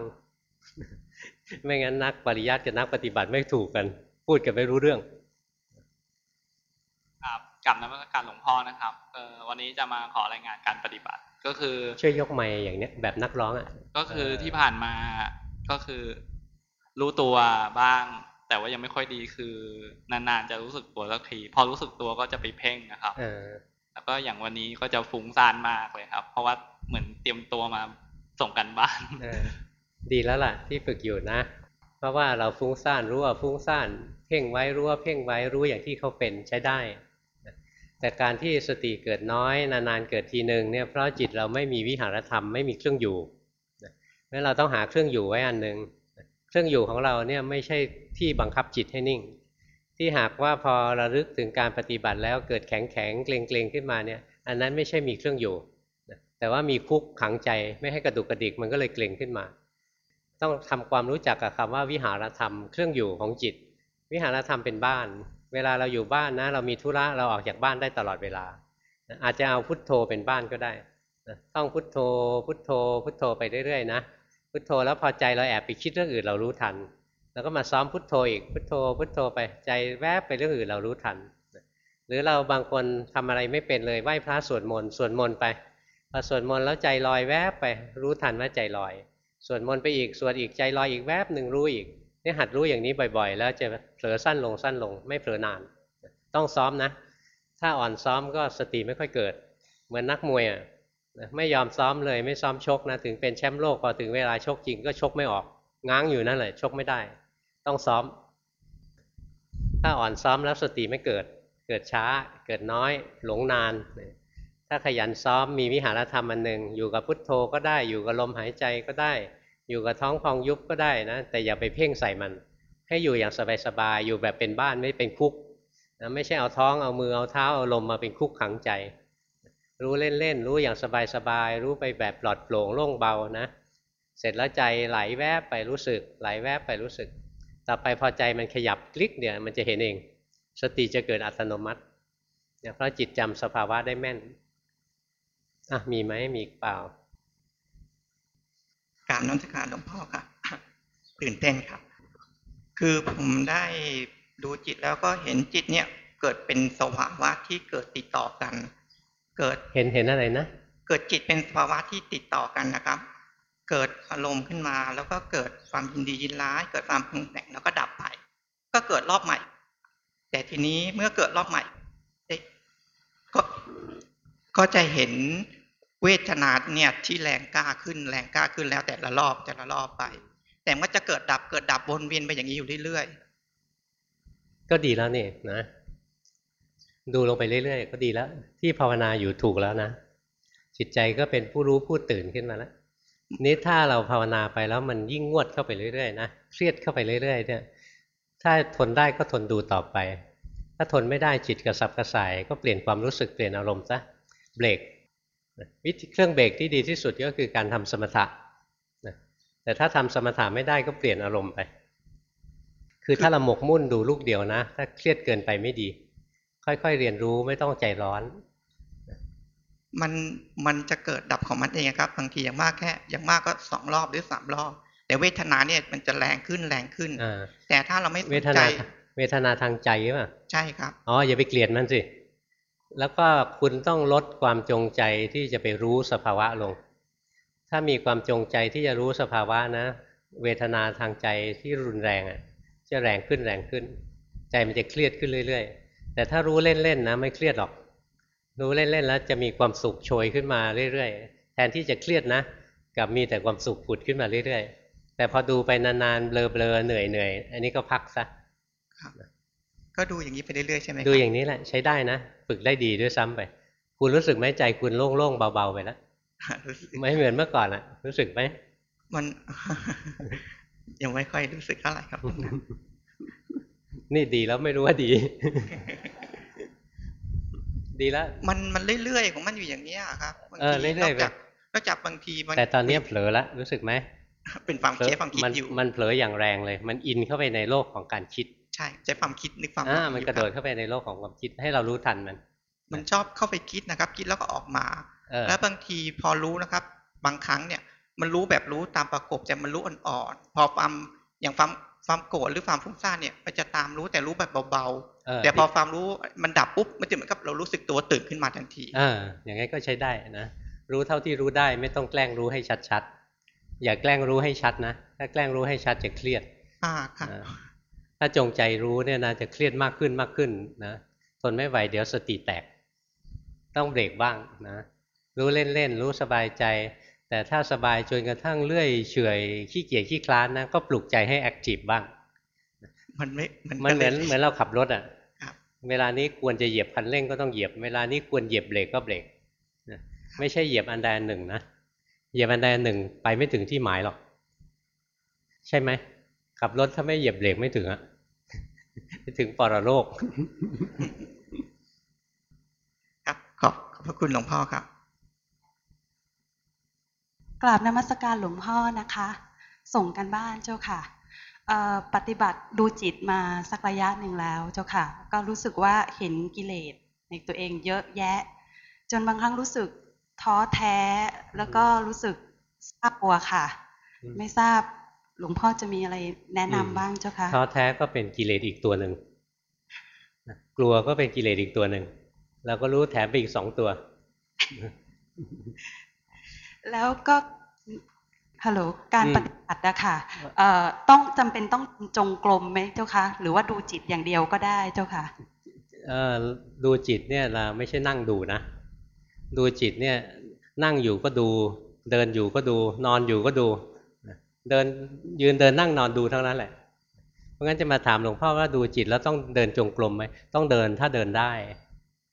ไม่งั้นนักปริยัติกับนักปฏิบัติไม่ถูกกัน พูดกันไม่รู้เรื่อง ครับกับนักการหลวงพ่อนะครับเออวันนี้จะมาขอรายงานการปฏิบัติ ก็คือช่วยยกไม้อย่างเนี้ยแบบนักร้องอะก็คือที่ผ่านมาก็คือรู้ตัวบ้าง แต่ว่ายังไม่ค่อยดีคือนานๆจะรู้สึกตัวสักทีพอรู้สึกตัวก็จะไปเพ่งนะครับเออแล้วก็อย่างวันนี้ก็จะฟุ้งซ่านมากเลยครับ เพราะว่าเหมือนเตรียมตัวมาส่งกันบ้านเออดีแล้วล่ะ ที่ฝึกอยู่นะ เพราะว่าเราฟุ้งซ่านรู้ว่าฟุ้งซ่านเพ่งไว้รู้ว่าเพ่งไว้รู้อย่างที่เขาเป็นใช้ได้แต่การที่สติเกิดน้อยนานๆเกิดทีหนึ่งเนี่ยเพราะจิตเราไม่มีวิหารธรรมไม่มีเครื่องอยู่เพราะเราต้องหาเครื่องอยู่ไว้อันหนึ่ง เครื่องอยู่ของเราเนี่ยไม่ใช่ที่บังคับจิตให้นิ่ง ที่หากว่าพอระลึกถึงการปฏิบัติแล้วเกิดแข็งแข็งเกรงเกรงขึ้นมาเนี่ยอันนั้นไม่ใช่มีเครื่องอยู่ แต่ว่ามีคุกขังใจไม่ให้กระดุกกระดิกมันก็เลยเกรงขึ้นมา ต้องทำความรู้จักกับคำว่าวิหารธรรมเครื่องอยู่ของจิต วิหารธรรมเป็นบ้าน เวลาเราอยู่บ้านนะ เรามีธุระเราออกจากบ้านได้ตลอดเวลา อาจจะเอาพุทโธเป็นบ้านก็ได้ต้องพุทโธ พุทโธ พุทโธไปเรื่อยๆนะ พุทโธแล้วพอใจเราแอบไปคิดเรื่องอื่นเรารู้ทัน แล้วก็มาซ้อมพุทโธอีกพุทโธ พุทโธไปใจแวบไปเรื่องอื่นเรารู้ทัน หรือเราบางคนทำอะไรไม่เป็นเลยไหว้พระสวดมนต์สวดมนต์ไปพอสวดมนต์แล้วใจลอยแวบไปรู้ทันว่าใจลอยสวดมนต์ไปอีกสวดอีกใจลอยอีกแวบหนึ่งรู้อีกนี่หัดรู้อย่างนี้บ่อยๆ แล้วจะเผลอสั้นลงสั้นลง ไม่เผลอนาน ต้องซ้อมนะ ถ้าอ่อนซ้อมก็สติไม่ค่อยเกิด เหมือนนักมวยอะ ไม่ยอมซ้อมเลยไม่ซ้อมชกนะถึงเป็นแชมป์โลกพอถึงเวลาชกจริงก็ชกไม่ออก ง้างอยู่นั่นแหละชกไม่ได้ ต้องซ้อม ถ้าอ่อนซ้อมแล้วสติไม่เกิด เกิดช้า เกิดน้อย หลงนาน ถ้าขยันซ้อมมีวิหารธรรมอันหนึ่งอยู่กับพุทโธก็ได้อยู่กับลมหายใจก็ได้ อยู่กับท้องพองยุบก็ได้นะ แต่อย่าไปเพ่งใส่มัน ให้อยู่อย่างสบายๆอยู่แบบเป็นบ้านไม่เป็นคุกนะไม่ใช่เอาท้องเอามือเอาเท้าเอาลมมาเป็นคุกขังใจ รู้เล่นๆรู้อย่างสบายๆรู้ไปแบบปลอดโปร่งโล่งเบานะ เสร็จแล้วใจไหลแวบไปรู้สึก ไหลแวบไปรู้สึก ต่อไปพอใจมันขยับคลิกเดี๋ยวมันจะเห็นเอง สติจะเกิดอัตโนมัติเนี่ยเพราะจิตจำสภาวะได้แม่นอะมีไหมมีเปล่าการนักการหลวงพ่อครับตื่นเต้นครับ คือผมได้ดูจิตแล้วก็เห็นจิตเนี่ยเกิดเป็นสภาวะที่เกิดติดต่อกัน เกิดเห็นเห็นอะไรนะ เกิดจิตเป็นสภาวะที่ติดต่อกันนะครับ เกิดอารมณ์ขึ้นมา แล้วก็เกิดความยินดียินร้าย เกิดความพึงแต่งแล้วก็ดับไป ก็เกิดรอบใหม่ แต่ทีนี้เมื่อเกิดรอบใหม่ก็ก็จะเห็นเวทนาเนี่ยที่แรงกล้าขึ้นแรงกล้าขึ้นแล้วแต่ละรอบแต่ละรอบไป แต่มันจะเกิดดับเกิดดับวนเวียนไปอย่างนี้อยู่เรื่อยๆก็ดีแล้วนี่นะ ดูลงไปเรื่อยๆ ก็ดีแล้ว ที่ภาวนาอยู่ถูกแล้วนะ จิตใจก็เป็นผู้รู้ผู้ตื่นขึ้นมาแล้วนี้ถ้าเราภาวนาไปแล้วมันยิ่งงวดเข้าไปเรื่อยๆนะเครียดเข้าไปเรื่อย ๆ เนี่ย ถ้าทนได้ก็ทนดูต่อไป ถ้าทนไม่ได้จิตกระสับกระส่าย ก็เปลี่ยนความรู้สึกเปลี่ยนอารมณ์ซะเบรกวิธีเครื่องเบรกที่ดีที่สุดก็คือการทำสมถะแต่ถ้าทำสมถะไม่ได้ก็เปลี่ยนอารมณ์ไป คือถ้าเราหมกมุ่นดูลูกเดียวนะ ถ้าเครียดเกินไปไม่ดี ค่อยๆเรียนรู้ไม่ต้องใจร้อน มันมันจะเกิดดับของมันเองครับบางทีอย่างมากแค่อย่างมากก็สองรอบหรือสามรอบ แต่เวทนาเนี่ยมันจะแรงขึ้นแรงขึ้นแต่ถ้าเราไม่สเวนทใจนาเวทนาทางใจป่ะใช่ครับอ๋ออย่าไปเกลียดมันสิแล้วก็คุณต้องลดความจงใจที่จะไปรู้สภาวะลง ถ้ามีความจงใจที่จะรู้สภาวะนะ เวทนาทางใจที่รุนแรงอะ จะแรงขึ้นแรงขึ้น ใจมันจะเครียดขึ้นเรื่อยๆ แต่ถ้ารู้เล่นๆนะไม่เครียดหรอก รู้เล่นๆแล้วจะมีความสุขโชยขึ้นมาเรื่อยๆ แทนที่จะเครียดนะกับมีแต่ความสุขผุดขึ้นมาเรื่อยๆ แต่พอดูไปนานๆเบลอๆเหนื่อยๆ อันนี้ก็พักซะก็ดูอย่างนี้ไปเรื่อยๆใช่ไหมดูอย่างนี้แหละใช้ได้นะ ฝึกได้ดีด้วยซ้ำไป คุณรู้สึกไหมใจคุณโล่งๆเบาๆไปแล้วรู้สึกไม่เหมือนเมื่อก่อนอะรู้สึกไหมมันยังไม่ค่อยรู้สึกเท่าไหร่ครับ นี่ดีแล้วไม่รู้ว่าดี ดีแล้ว มันมันเรื่อยๆของมันอยู่อย่างนี้ยครับบางเออทีเรื่อยๆนอกจากนอกจากบางทีมันแต่ตอนนี้เผลอละรู้สึกไหมเป็นความใช้ความคิดมันอยู่มันเผลออย่างแรงเลย มันอินเข้าไปในโลกของการคิด ใช่ใช้ความคิดนึกความอ่าคิมันอยู่กระโดดคบเข้าไปในโลกของความคิดให้เรารู้ทันมัน มันชอบเข้าไปคิดนะครับ คิดแล้วก็ออกมาเออแล้วบางทีพอรู้นะครับ บางครั้งเนี่ย มันรู้แบบรู้ตามประกบแต่มันรู้อ่อนๆพอความอย่างความ ความโกรธหรือความฟุ้งซ่านเนี่ยมันจะตามรู้แต่รู้แบบเบาเออๆแต่พอความรู้มันดับปุ๊บมันจะเหมือนกับเรารู้สึกตัวตื่นขึ้นมาทันทีอ่าอย่างงี้ก็ใช้ได้นะรู้เท่าที่รู้ได้ไม่ต้องแกล้งรู้ให้ชัดๆอย่าแกล้งรู้ให้ชัดนะถ้าแกล้งรู้ให้ชัดจะเครียดอ่าค่ะนะถ้าจงใจรู้เนี่ยนะจะเครียดมากขึ้นมากขึ้นนะทนไม่ไหวเดี๋ยวสติแตก ต้องเบรกบ้างนะรู้เล่นๆรู้สบายใจ แต่ถ้าสบายจนกระทั่งเลื่อยเฉอยขี้เกียจขี้คลานนะก็ปลุกใจให้แอคทีฟบ้าง มันไม่มันมันเหมือนก็ลยเหมือนเราขับรถอะครับเวลานี้ควรจะเหยียบคันเร่งก็ต้องเหยียบ เวลานี้ควรเหยียบเบรกก็เบรกนะไม่ใช่เหยียบอันใดอันหนึ่งนะเหยียบอันใดอันหนึ่งไปไม่ถึงที่หมายหรอก ใช่ไหมขับรถถ้าไม่เหยียบเบรกไม่ถึงอะไปถึงปรโลก ครับขอบขอบพระคุณหลวงพ่อครับ กราบนมัสการหลวงพ่อนะคะ ส่งกันบ้านเจ้าค่ะเอ่อปฏิบัติดูจิตมาสักระยะหนึ่งแล้วเจ้าค่ะ ก็รู้สึกว่าเห็นกิเลสในตัวเองเยอะแยะ จนบางครั้งรู้สึกท้อแท้แล้วก็รู้สึกทราบกลัวค่ะอืมไม่ทราบหลวงพ่อจะมีอะไรแนะนำบ้างเจ้าค่ะท้อแท้ก็เป็นกิเลสอีกตัวหนึ่งนะกลัวก็เป็นกิเลสอีกตัวหนึ่งเราก็รู้แถมไปอีกสองตัว แล้วก็ฮัลโหลการอืมปฏิบัติอะค่ะเอ่อต้องจำเป็นต้องจงกรมไหมเจ้าคะหรือว่าดูจิตอย่างเดียวก็ได้เจ้าค่ะเอ่อดูจิตเนี่ยเราไม่ใช่นั่งดูนะ ดูจิตเนี่ยนั่งอยู่ก็ดู เดินอยู่ก็ดู นอนอยู่ก็ดู เดินยืนเดินนั่งนอนดูเท่านั้นแหละ เพราะงั้นจะมาถามหลวงพ่อว่าดูจิตแล้วต้องเดินจงกรมไหมต้องเดินถ้าเดินได้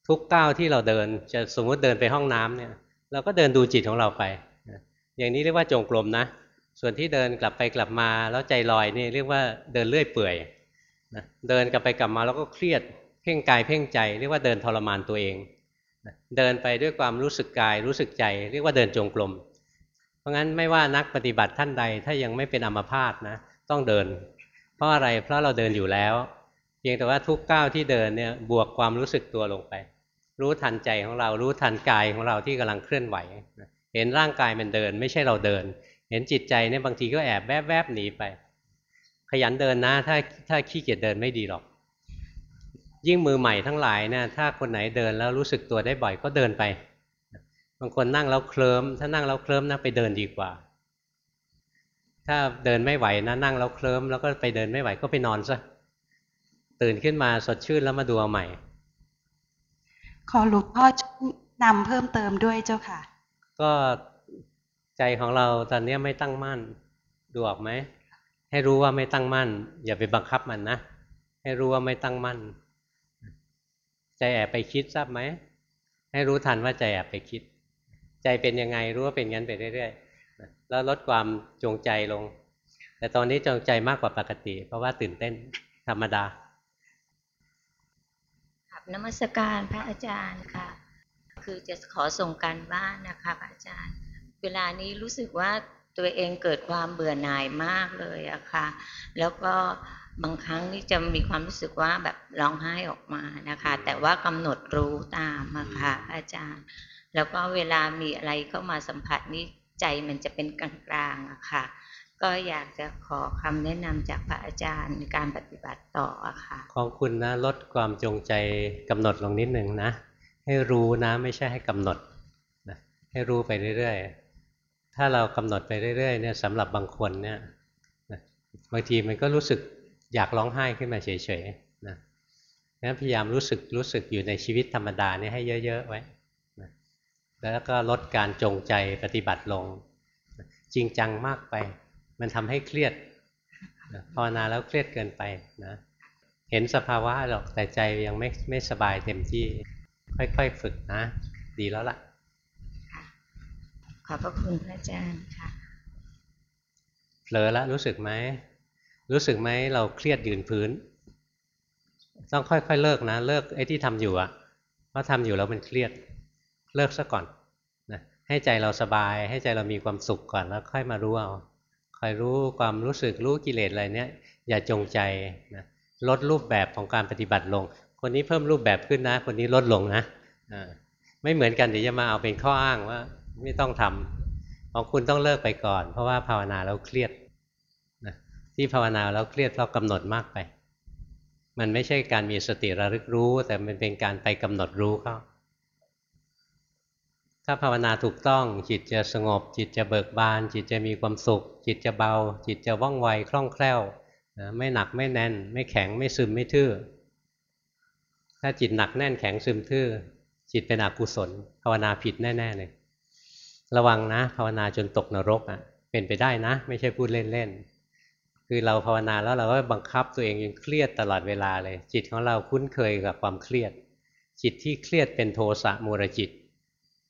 ทุกก้าวที่เราเดินจะสมมติเดินไปห้องน้ำเนี่ย เราก็เดินดูจิตของเราไป อย่างนี้เรียกว่าจงกรมนะ ส่วนที่เดินกลับไปกลับมาแล้วใจลอยนี่เรียกว่าเดินเลื่อยเปื่อยนะเดินกลับไปกลับมาแล้วก็เครียดเพ่งกายเพ่งใจ เรียกว่าเดินทรมานตัวเองนะเดินไปด้วยความรู้สึกกายรู้สึกใจ เรียกว่าเดินจงกรม เพราะงั้นไม่ว่านักปฏิบัติท่านใดถ้ายังไม่เป็นอัมพาตนะต้องเดิน เพราะอะไรเพราะเราเดินอยู่แล้ว เพียงแต่ว่าทุกก้าวที่เดินเนี่ยบวกความรู้สึกตัวลงไป รู้ทันใจของเรารู้ทันกายของเราที่กำลังเคลื่อนไหว เห็นร่างกายมันเดิน ไม่ใช่เราเดิน เห็นจิตใจเนี่ยบางทีก็แอบแวบแวบๆหนีไป ขยันเดินนะ ถ้าถ้าขี้เกียจเดินไม่ดีหรอก ยิ่งมือใหม่ทั้งหลายนะถ้าคนไหนเดินแล้วรู้สึกตัวได้บ่อยก็เดินไป บางคนนั่งแล้วเคลิ้มถ้านั่งแล้วเคลิ้มนะไปเดินดีกว่า ถ้าเดินไม่ไหวนะนั่งแล้วเคลิ้มแล้วก็ไปเดินไม่ไหวก็ไปนอนซะตื่นขึ้นมาสดชื่นแล้วมาดูเอาใหม่ ขอหลวงพ่อช่วยนำเพิ่มเติมด้วยเจ้าค่ะ ก็ใจของเราตอนนี้ไม่ตั้งมั่นดูออกไหมให้รู้ว่าไม่ตั้งมั่น อย่าไปบังคับมันนะให้รู้ว่าไม่ตั้งมั่น ใจแอบไปคิดทราบไหมให้รู้ทันว่าใจแอบไปคิด ใจเป็นยังไงรู้ว่าเป็นงั้นไปเรื่อยๆแล้วลดความจงใจลง แต่ตอนนี้จงใจมากกว่าปกติ เพราะว่าตื่นเต้นธรรมดา นมัสการพระอาจารย์ค่ะ คือจะขอส่งการบ้านนะคะพระอาจารย์ เวลานี้รู้สึกว่าตัวเองเกิดความเบื่อหน่ายมากเลยอะค่ะ แล้วก็บางครั้งนี่จะมีความรู้สึกว่าแบบร้องไห้ออกมานะคะ แต่ว่ากำหนดรู้ตามอะค่ะอาจารย์ แล้วก็เวลามีอะไรเข้ามาสัมผัสนี้ใจมันจะเป็นกลางๆอะค่ะ ก็อยากจะขอคำแนะนำจากพระอาจารย์การปฏิบัติต่ออะค่ะ ของคุณนะลดความจงใจกำหนดลงนิดหนึ่งนะ ให้รู้นะไม่ใช่ให้กำหนดนะให้รู้ไปเรื่อยๆ ถ้าเรากำหนดไปเรื่อยๆเนี่ยสำหรับบางคนเนี่ยนะบางทีมันก็รู้สึกอยากร้องไห้ขึ้นมาเฉยๆนะงั้นพยายามรู้สึกรู้สึกอยู่ในชีวิตธรรมดาเนี่ยให้เยอะๆไว้นะแล้วก็ลดการจงใจปฏิบัติลง จริงจังมากไป มันทำให้เครียดนะภาวนาแล้วเครียดเกินไปนะ เห็นสภาวะหรอกแต่ใจยังไม่ไม่สบายเต็มที่ ค่อยๆฝึกนะ ดีแล้วล่ะ ขอบพระคุณพระอาจารย์ค่ะเผลอแล้วรู้สึกไหม รู้สึกไหมเราเครียดยืนพื้น ต้องค่อยๆเลิกนะ เลิกไอ้ที่ทำอยู่อะเพราะทำอยู่แล้วมันเครียด เลิกซะก่อนนะให้ใจเราสบาย ให้ใจเรามีความสุขก่อนแล้วค่อยมารู้เอา คอยรู้ความรู้สึกรู้กิเลสอะไรเนี้ยอย่าจงใจนะลดรูปแบบของการปฏิบัติลง คนนี้เพิ่มรูปแบบขึ้นนะ คนนี้ลดลงนะไม่เหมือนกันเดี๋ยวจะมาเอาเป็นข้ออ้างว่า ไม่ต้องทำของคุณต้องเลิกไปก่อน เพราะว่าภาวนาแล้วเครียดนะที่ภาวนาแล้วเครียดเพราะกำหนดมากไป มันไม่ใช่การมีสติระลึกรู้ แต่มันเป็นการไปกำหนดรู้เขา ถ้าภาวนาถูกต้องจิตจะสงบ จิตจะเบิกบาน จิตจะมีความสุข จิตจะเบา จิตจะว่องไวคล่องแคล่วนะไม่หนักไม่แน่น ไม่แข็งไม่ซึมไม่ทื่อ ถ้าจิตหนักแน่นแข็งซึมทื่อ จิตเป็นอกุศล ภาวนาผิดแน่ๆเลยระวังนะ ภาวนาจนตกนรกอะเป็นไปได้นะ ไม่ใช่พูดเล่นๆคือเราภาวนาแล้วเราก็บังคับตัวเองยังเครียดตลอดเวลาเลย จิตของเราคุ้นเคยกับความเครียด จิตที่เครียดเป็นโทสะมูรจิต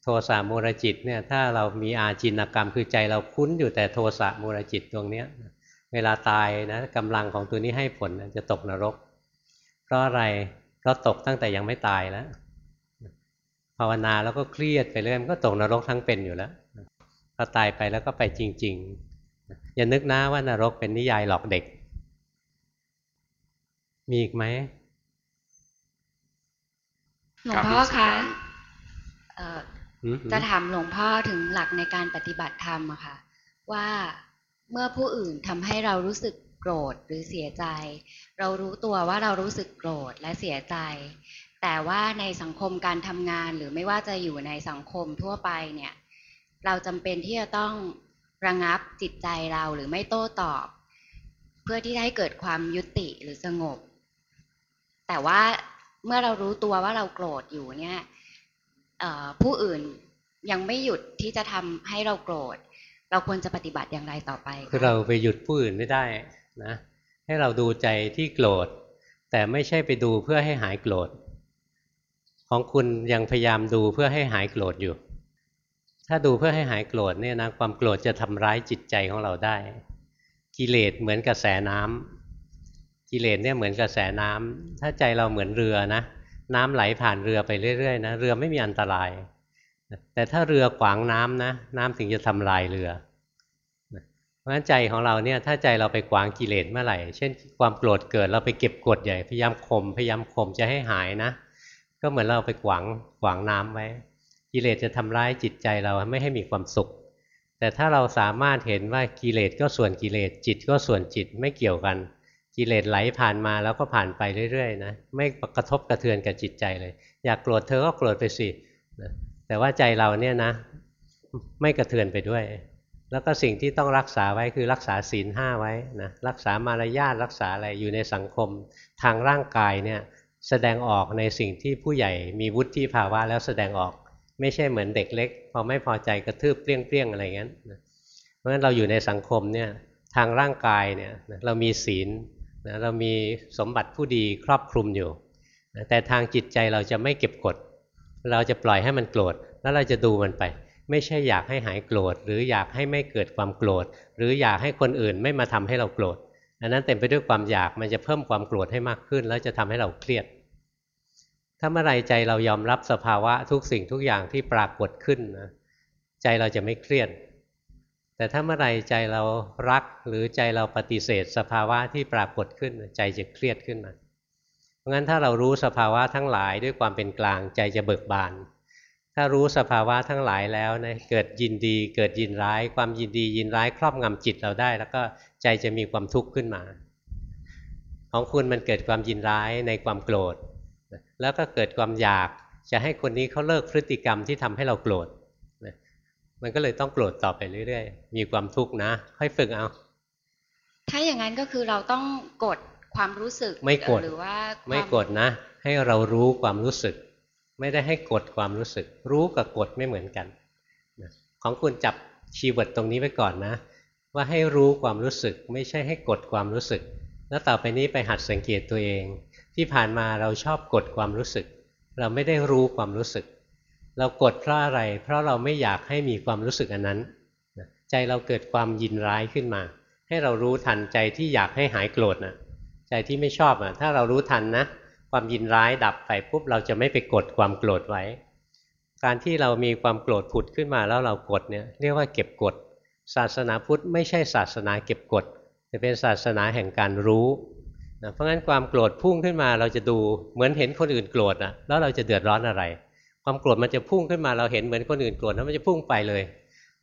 ทสะมูรจิตเนี่ยถ้าเรามีอาจินกรรมคือใจเราคุ้นอยู่แต่โทสะมูรจิตตรงเนี้ยเวลาตายนะกำลังของตัวนี้ให้ผลจะตกนรก เพราะอะไรเพราะตกตั้งแต่ยังไม่ตายแล้วภาวนาแล้วก็เครียดไปเรื่อยมันก็ตกนรกทั้งเป็นอยู่แล้วพอตายไปแล้วก็ไปจริง ๆ อย่านึกนะว่านรกเป็นนิยายหลอกเด็ก มีอีกไหมหลวงพ่อคะ จะถามหลวงพ่อถึงหลักในการปฏิบัติธรรมอะค่ะ ว่าเมื่อผู้อื่นทำให้เรารู้สึกโกรธหรือเสียใจ เรารู้ตัวว่าเรารู้สึกโกรธและเสียใจ แต่ว่าในสังคมการทำงานหรือไม่ว่าจะอยู่ในสังคมทั่วไปเนี่ย เราจำเป็นที่จะต้องระงับจิตใจเราหรือไม่โต้ตอบ เพื่อที่ให้เกิดความยุติหรือสงบ แต่ว่าเมื่อเรารู้ตัวว่าเราโกรธอยู่เนี่ย ผู้อื่นยังไม่หยุดที่จะทำให้เราโกรธ เราควรจะปฏิบัติอย่างไรต่อไป คือเราไปหยุดผู้อื่นไม่ได้นะให้เราดูใจที่โกรธ แต่ไม่ใช่ไปดูเพื่อให้หายโกรธ ของคุณยังพยายามดูเพื่อให้หายโกรธอยู่ ถ้าดูเพื่อให้หายโกรธเนี่ยนะความโกรธจะทำร้ายจิตใจของเราได้ กิเลสเหมือนกระแสน้ำกิเลสเนี่ยเหมือนกระแสน้ำถ้าใจเราเหมือนเรือนะ น้ำไหลผ่านเรือไปเรื่อยๆนะเรือไม่มีอันตราย แต่ถ้าเรือขวางน้ำนะ น้ำถึงจะทำลายเรือเพราะฉะนั้นใจของเราเนี่ยถ้าใจเราไปขวางกิเลสเมื่อไหร่ เช่น ความโกรธเกิดเราไปเก็บกดใหญ่พยายามข่มพยายามข่มจะให้หายนะ ก็เหมือนเราไปขวางขวางน้ำไว้กิเลสจะทำร้ายจิตใจเราไม่ให้มีความสุข แต่ถ้าเราสามารถเห็นว่ากิเลสก็ส่วนกิเลสจิตก็ส่วนจิตไม่เกี่ยวกัน กิเลสไหลผ่านมาแล้วก็ผ่านไปเรื่อยๆนะไม่กระทบกระเทือนกับจิตใจเลย อยากโกรธเธอก็โกรธไปสินะแต่ว่าใจเราเนี่ยนะ ไม่กระเทือนไปด้วย แล้วก็สิ่งที่ต้องรักษาไว้คือรักษาศีลห้าไว้นะรักษามารยาทรักษาอะไรอยู่ในสังคม ทางร่างกายเนี่ยแสดงออกในสิ่งที่ผู้ใหญ่มีวุฒิภาวะแล้วแสดงออก ไม่ใช่เหมือนเด็กเล็ก พอไม่พอใจกระทืบเปรี้ยงๆอะไรเงี้ยเพราะฉะนั้นเราอยู่ในสังคมเนี่ยทางร่างกายเนี่ยเรามีศีล นะเรามีสมบัติผู้ดีครอบคลุมอยู่นะแต่ทางจิตใจเราจะไม่เก็บกด เราจะปล่อยให้มันโกรธแล้วเราจะดูมันไป ไม่ใช่อยากให้หายโกรธ หรืออยากให้ไม่เกิดความโกรธ หรืออยากให้คนอื่นไม่มาทำให้เราโกรธอันนั้นเต็มไปด้วยความอยากมันจะเพิ่มความโกรธให้มากขึ้น แล้วจะทำให้เราเครียด ถ้าเมื่อไรใจเรายอมรับสภาวะทุกสิ่งทุกอย่างที่ปรากฏขึ้นนะใจเราจะไม่เครียด แต่ถ้าเมื่อไรใจเรารักหรือใจเราปฏิเสธ สภาวะที่ปรากฏขึ้นใจจะเครียดขึ้นมา เพราะงั้นถ้าเรารู้สภาวะทั้งหลายด้วยความเป็นกลางใจจะเบิกบาน ถ้ารู้สภาวะทั้งหลายแล้วนะเกิดยินดีเกิดยินร้าย ความยินดียินร้ายครอบงำจิตเราได้ แล้วก็ใจจะมีความทุกข์ขึ้นมา ของคุณมันเกิดความยินร้ายในความโกรธ แล้วก็เกิดความอยากจะให้คนนี้เขาเลิกพฤติกรรมที่ทำให้เราโกรธ มันก็เลยต้องโกรธต่อไปเรื่อยๆ มีความทุกข์นะ ค่อยฝึกเอา ถ้าอย่างนั้นก็คือเราต้องกดความรู้สึกไม่กดหรือว่าไม่กดนะ ให้เรารู้ความรู้สึก ไม่ได้ให้กดความรู้สึก รู้กับกดไม่เหมือนกันของคุณจับชีวิตตรงนี้ไว้ก่อนนะ ว่าให้รู้ความรู้สึก ไม่ใช่ให้กดความรู้สึก แล้วต่อไปนี้ไปหัดสังเกตตัวเอง ที่ผ่านมาเราชอบกดความรู้สึก เราไม่ได้รู้ความรู้สึก เรากดเพราะอะไร เพราะเราไม่อยากให้มีความรู้สึกอันนั้น ใจเราเกิดความยินร้ายขึ้นมา ให้เรารู้ทันใจที่อยากให้หายโกรธนะใจที่ไม่ชอบอะถ้าเรารู้ทันนะ ความยินร้ายดับไปปุ๊บเราจะไม่ไปกดความโกรธไว้ การที่เรามีความโกรธผุดขึ้นมาแล้วเรากดเนี่ยเรียกว่าเก็บกด ศาสนาพุทธไม่ใช่ศาสนาเก็บกดแต่เป็นศาสนาแห่งการรู้นะเพราะงั้นความโกรธพุ่งขึ้นมาเราจะดูเหมือนเห็นคนอื่นโกรธนะแล้วเราจะเดือดร้อนอะไร ความโกรธมันจะพุ่งขึ้นมาเราเห็นเหมือนคนอื่นโกรธแล้วมันจะพุ่งไปเลย